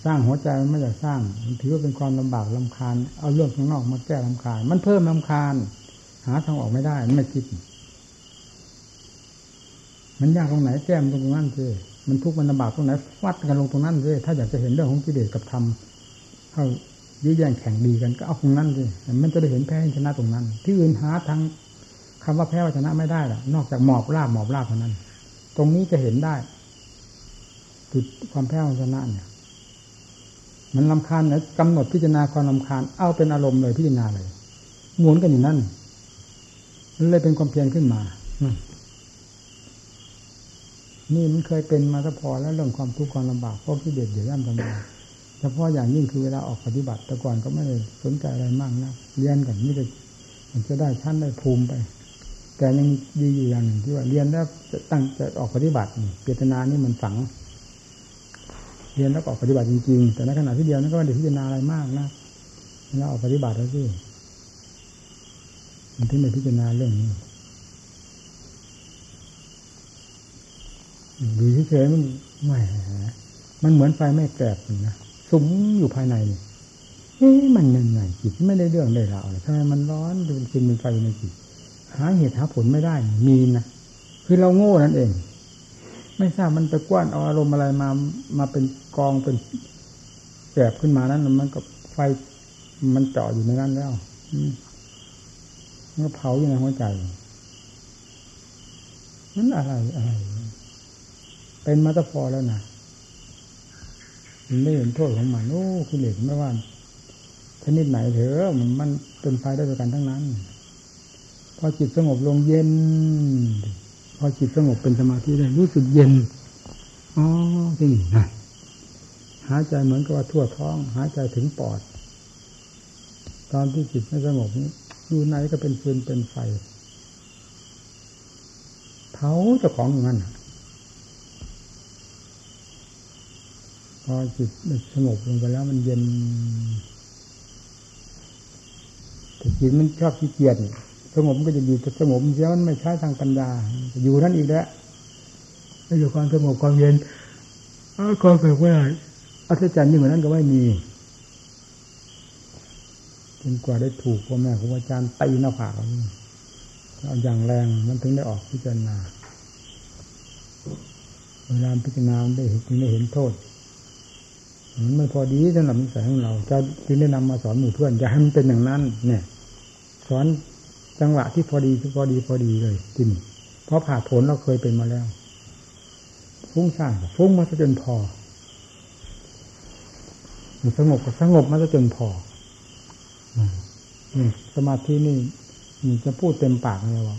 สร้างหัวใจมันไม่อยากสร้างมันถือว่าเป็นความลำบากลำคาญ เอาเรื่องข้างนอกมาแก้ลำคาญ มันเพิ่มลำคาญ หาทางออกไม่ได้ไม่คิด มันยากตรงไหนแก้มตรงนั้นสิมันทุกข์มันลำบากตรงไหนฟัดกันลงตรงนั้นสิถ้าอยากจะเห็นเรื่องของกิเลสกับธรรมเข้ายื้อแย่งแข่งดีกันก็เอาตรงนั้นสิมันจะได้เห็นแพ้ชนะตรงนั้น ที่อื่นหาทางคำว่าแพ้ชนะไม่ได้หรอกนอกจากหมอบราบหมอบราบเท่านั้น ตรงนี้จะเห็นได้จุดความแพ้ชนะเนี่ย มันลำคาญนะกำหนดพิจารณาความลำคาญเอาเป็นอารมณ์เลยพิจารณาเลยหมุนกันอยู่นั่นมันเลยเป็นความเพียรขึ้นมานี่มันเคยเป็นมาถ้าพอแล้วเรื่องความทุกข์ความลำบากพราะที่เด็ดเดี๋ยวย่ำทำลายเฉพาะอย่างยิ่งคือเวลาออกปฏิบัติแต่ก่อนก็ไม่ได้สนใจอะไรมากนะเรียนกันนี่จะมันจะได้ชั้นได้ภูมิไป แต่ยังดีอยู่อย่างหนึ่งที่ว่าเรียนแล้วจะตั้งจะออกปฏิบัติเจตนานี่มันฝัง เรียนแล้วออกปฏิบัติจริงๆ แต่ในขณะที่เรียนนั้นก็ไม่ได้พิจารณาอะไรมากนะแล้วออกปฏิบัติแล้วสิมันถึงไม่พิจารณาเรื่องนี้ดูเฉยๆมันไม่มันเหมือนไฟไม่แกลบนะสุมอยู่ภายในเอ๊ะมันยังไงจิตไม่ได้เรื่องได้ราวทำไมมันร้อนเป็นเป็นไฟในจิตหาเหตุหาผลไม่ได้ มีนะคือเราโง่นั่นเอง ไม่ทราบมันไปกว้านเอาอารมณ์อะไรมามาเป็นกองเป็นแกบขึ้นมานั้นมันก็ไฟมันเจาะอยู่ในนั้นแล้วมันก็เผาอยู่ในหัวใจนั่นอะไรอะไร เป็นมาตพอแล้วนะมันไม่เห็นโทษของมันโอ้คุณเหล็กไม่ว่าชนิดไหนเถอะมันมันเป็นไฟได้ด้วยกันทั้งนั้น พอจิตสงบลงเย็น พอจิตสงบเป็นสมาธิได้รู้สึกเย็นอ๋อจริงนะหายใจเหมือนกับว่าทั่วท้องหายใจถึงปอด ตอนที่จิตไม่สงบนี้อยู่ไหนก็เป็นฟืนเป็นไฟเผาเจ้าของอย่างนั้นพอจิตสงบลงไปแล้วมันเย็นแต่จิตมันชอบขี้เกียจ สงบมันก็จะอยู่แต่สงบเสียมันไม่ใช้ทางปัญญา อยู่นั่นอีกแล้วไม่อยู่ความสงบความเย็นความสงบไม่ได้อัศจรรย์ยิ่งกว่านั้นก็ไม่มีจนกว่าได้ถูกพ่อแม่ครูอาจารย์ตีหน้าผากเอาอย่างแรงมันถึงได้ออกพิจารณาเวลาพิจารณาได้เห็นได้เห็นโทษมันไม่พอดีสำหรับนิสัยของเราจะจึงได้นำมาสอนหมู่เพื่อนอย่าให้มันเป็นอย่างนั้น เนี่ย สอน จังหวะที่พอดีพอดีพอดีเลยจริงเพราะผ่าผลเราเคยเป็นมาแล้ว ฟุ้งซ่านฟุ้งมาซะจนพอสงบก็สงบมาซะจนพอสมาธินี่จะพูดเต็มปากเลยว่า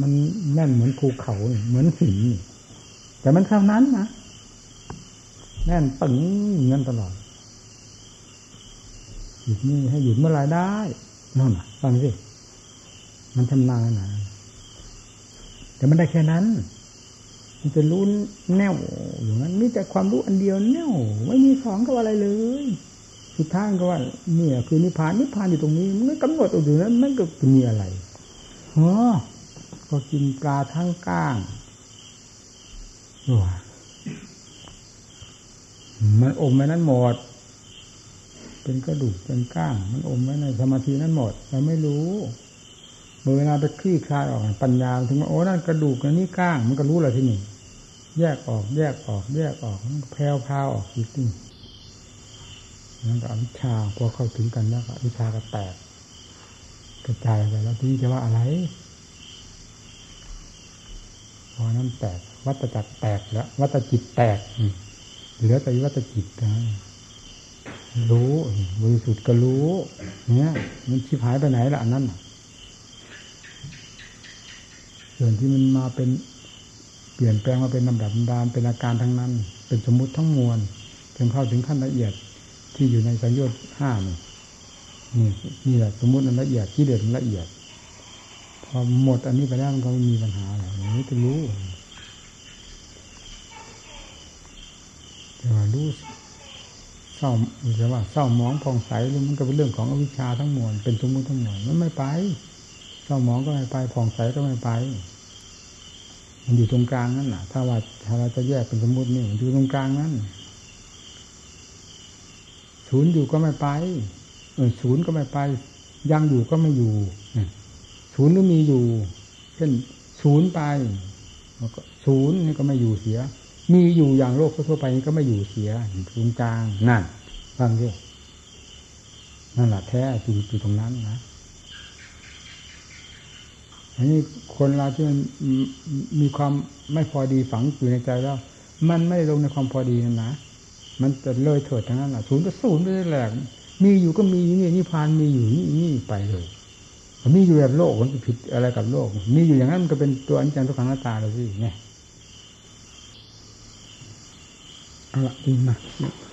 มันแน่นเหมือนภูเขาเหมือนหินแต่มันเท่านั้นนะแน่นปึงเงินตลอดหยุดนี่ให้หยุดเมื่อไรได้ นั่นฟังสิมันทำนานะแต่มันได้แค่นั้น มันจะรู้แน่วอย่างนั้นมีแต่ความรู้อันเดียวแน่วไม่มีสองกับอะไรเลย สุดท้ายก็ว่าเนี่ยคือนิพพานนิพพานอยู่ตรงนี้ มันกำหนดอยู่นั้นมันก็มีอะไรอ๋อก็กินปลาทั้งก้างว้ามันอมไว้นั้นหมด เป็นกระดูกเป็นก้าง มันอมไว้ในสมาธินั้นหมดเราไม่รู้เวลาไปคลี่คลายออกปัญญาถึงว่าโอ้นั่นกระดูกอันนี้ก้าง มันก็รู้อะไรที่นี่แยกออกแยกออก แยกออกแผ่วพาออกจิตนี่นั่นก็อวิชาพอเข้าถึงกันแล้วก็วิชาก็แตกกระจายไปแล้วที่จะว่าอะไรพอนั้นแตกวัตจักรแตกแล้ว วัตจิตแตกเหลือแต่วัตจิตนะ รู้บริสุทธิ์ก็รู้ เนี่ย มันชิบหายไปไหนล่ะอันนั้นส่วนที่มันมาเป็นเปลี่ยนแปลงมาเป็นลำดับดานเป็นอาการทั้งนั้น เป็นสมมุติทั้งมวลจนเข้าถึงขั้นละเอียดที่อยู่ในสัญญาณห้านี่นี่นี่แหละสมมติมันละเอียดที่เด็ดละเอียด พอหมดอันนี้ไปแล้วมันก็ไม่มีปัญหาอะไรนี้จะรู้แต่ว่ารู้ เศร้าหรือว่าเศร้ามองผ่องใสหรือมันก็เป็นเรื่องของอวิชชาทั้งมวลเป็นสมมุติทั้งมวลมันไม่ไปเศร้ามองก็ไม่ไปผ่องใสก็ไม่ไป มันอยู่ตรงกลางนั่นแหละถ้าว่าถ้าเราจะแยกเป็นสมมุตินี่มันอยู่ตรงกลางนั่นศูนย์อยู่ก็ไม่ไปเออศูนย์ก็ไม่ไป ยังอยู่ก็ไม่อยู่ศูนย์ก็มีอยู่ เช่นศูนย์ไปศูนย์นี่ก็ไม่อยู่เสีย มีอยู่อย่างโลกทั่วไปนี้ก็ไม่อยู่เสียศูนย์กลางนั่นฟังดินั่นแหละแท้จริงอยู่ตรงนั้นนะอันนี้คนเราที่มันมีความไม่พอดีฝังอยู่ในใจแล้ว มันไม่ลงในความพอดีนั่นนะมันจะเลยเถิดทั้งนั้นแหละศูนย์ก็ศูนย์ไปแหละมีอยู่ก็มีนี่นิพานมีอยู่นี่นี่ไปเลยมีอยู่แบบโลกมันผิดอะไรกับโลก มีอยู่อย่างนั้นมันก็เป็นตัวอนิจจังทุกขังหน้าตาเลยสิเนี่ย เอาละดีมากไป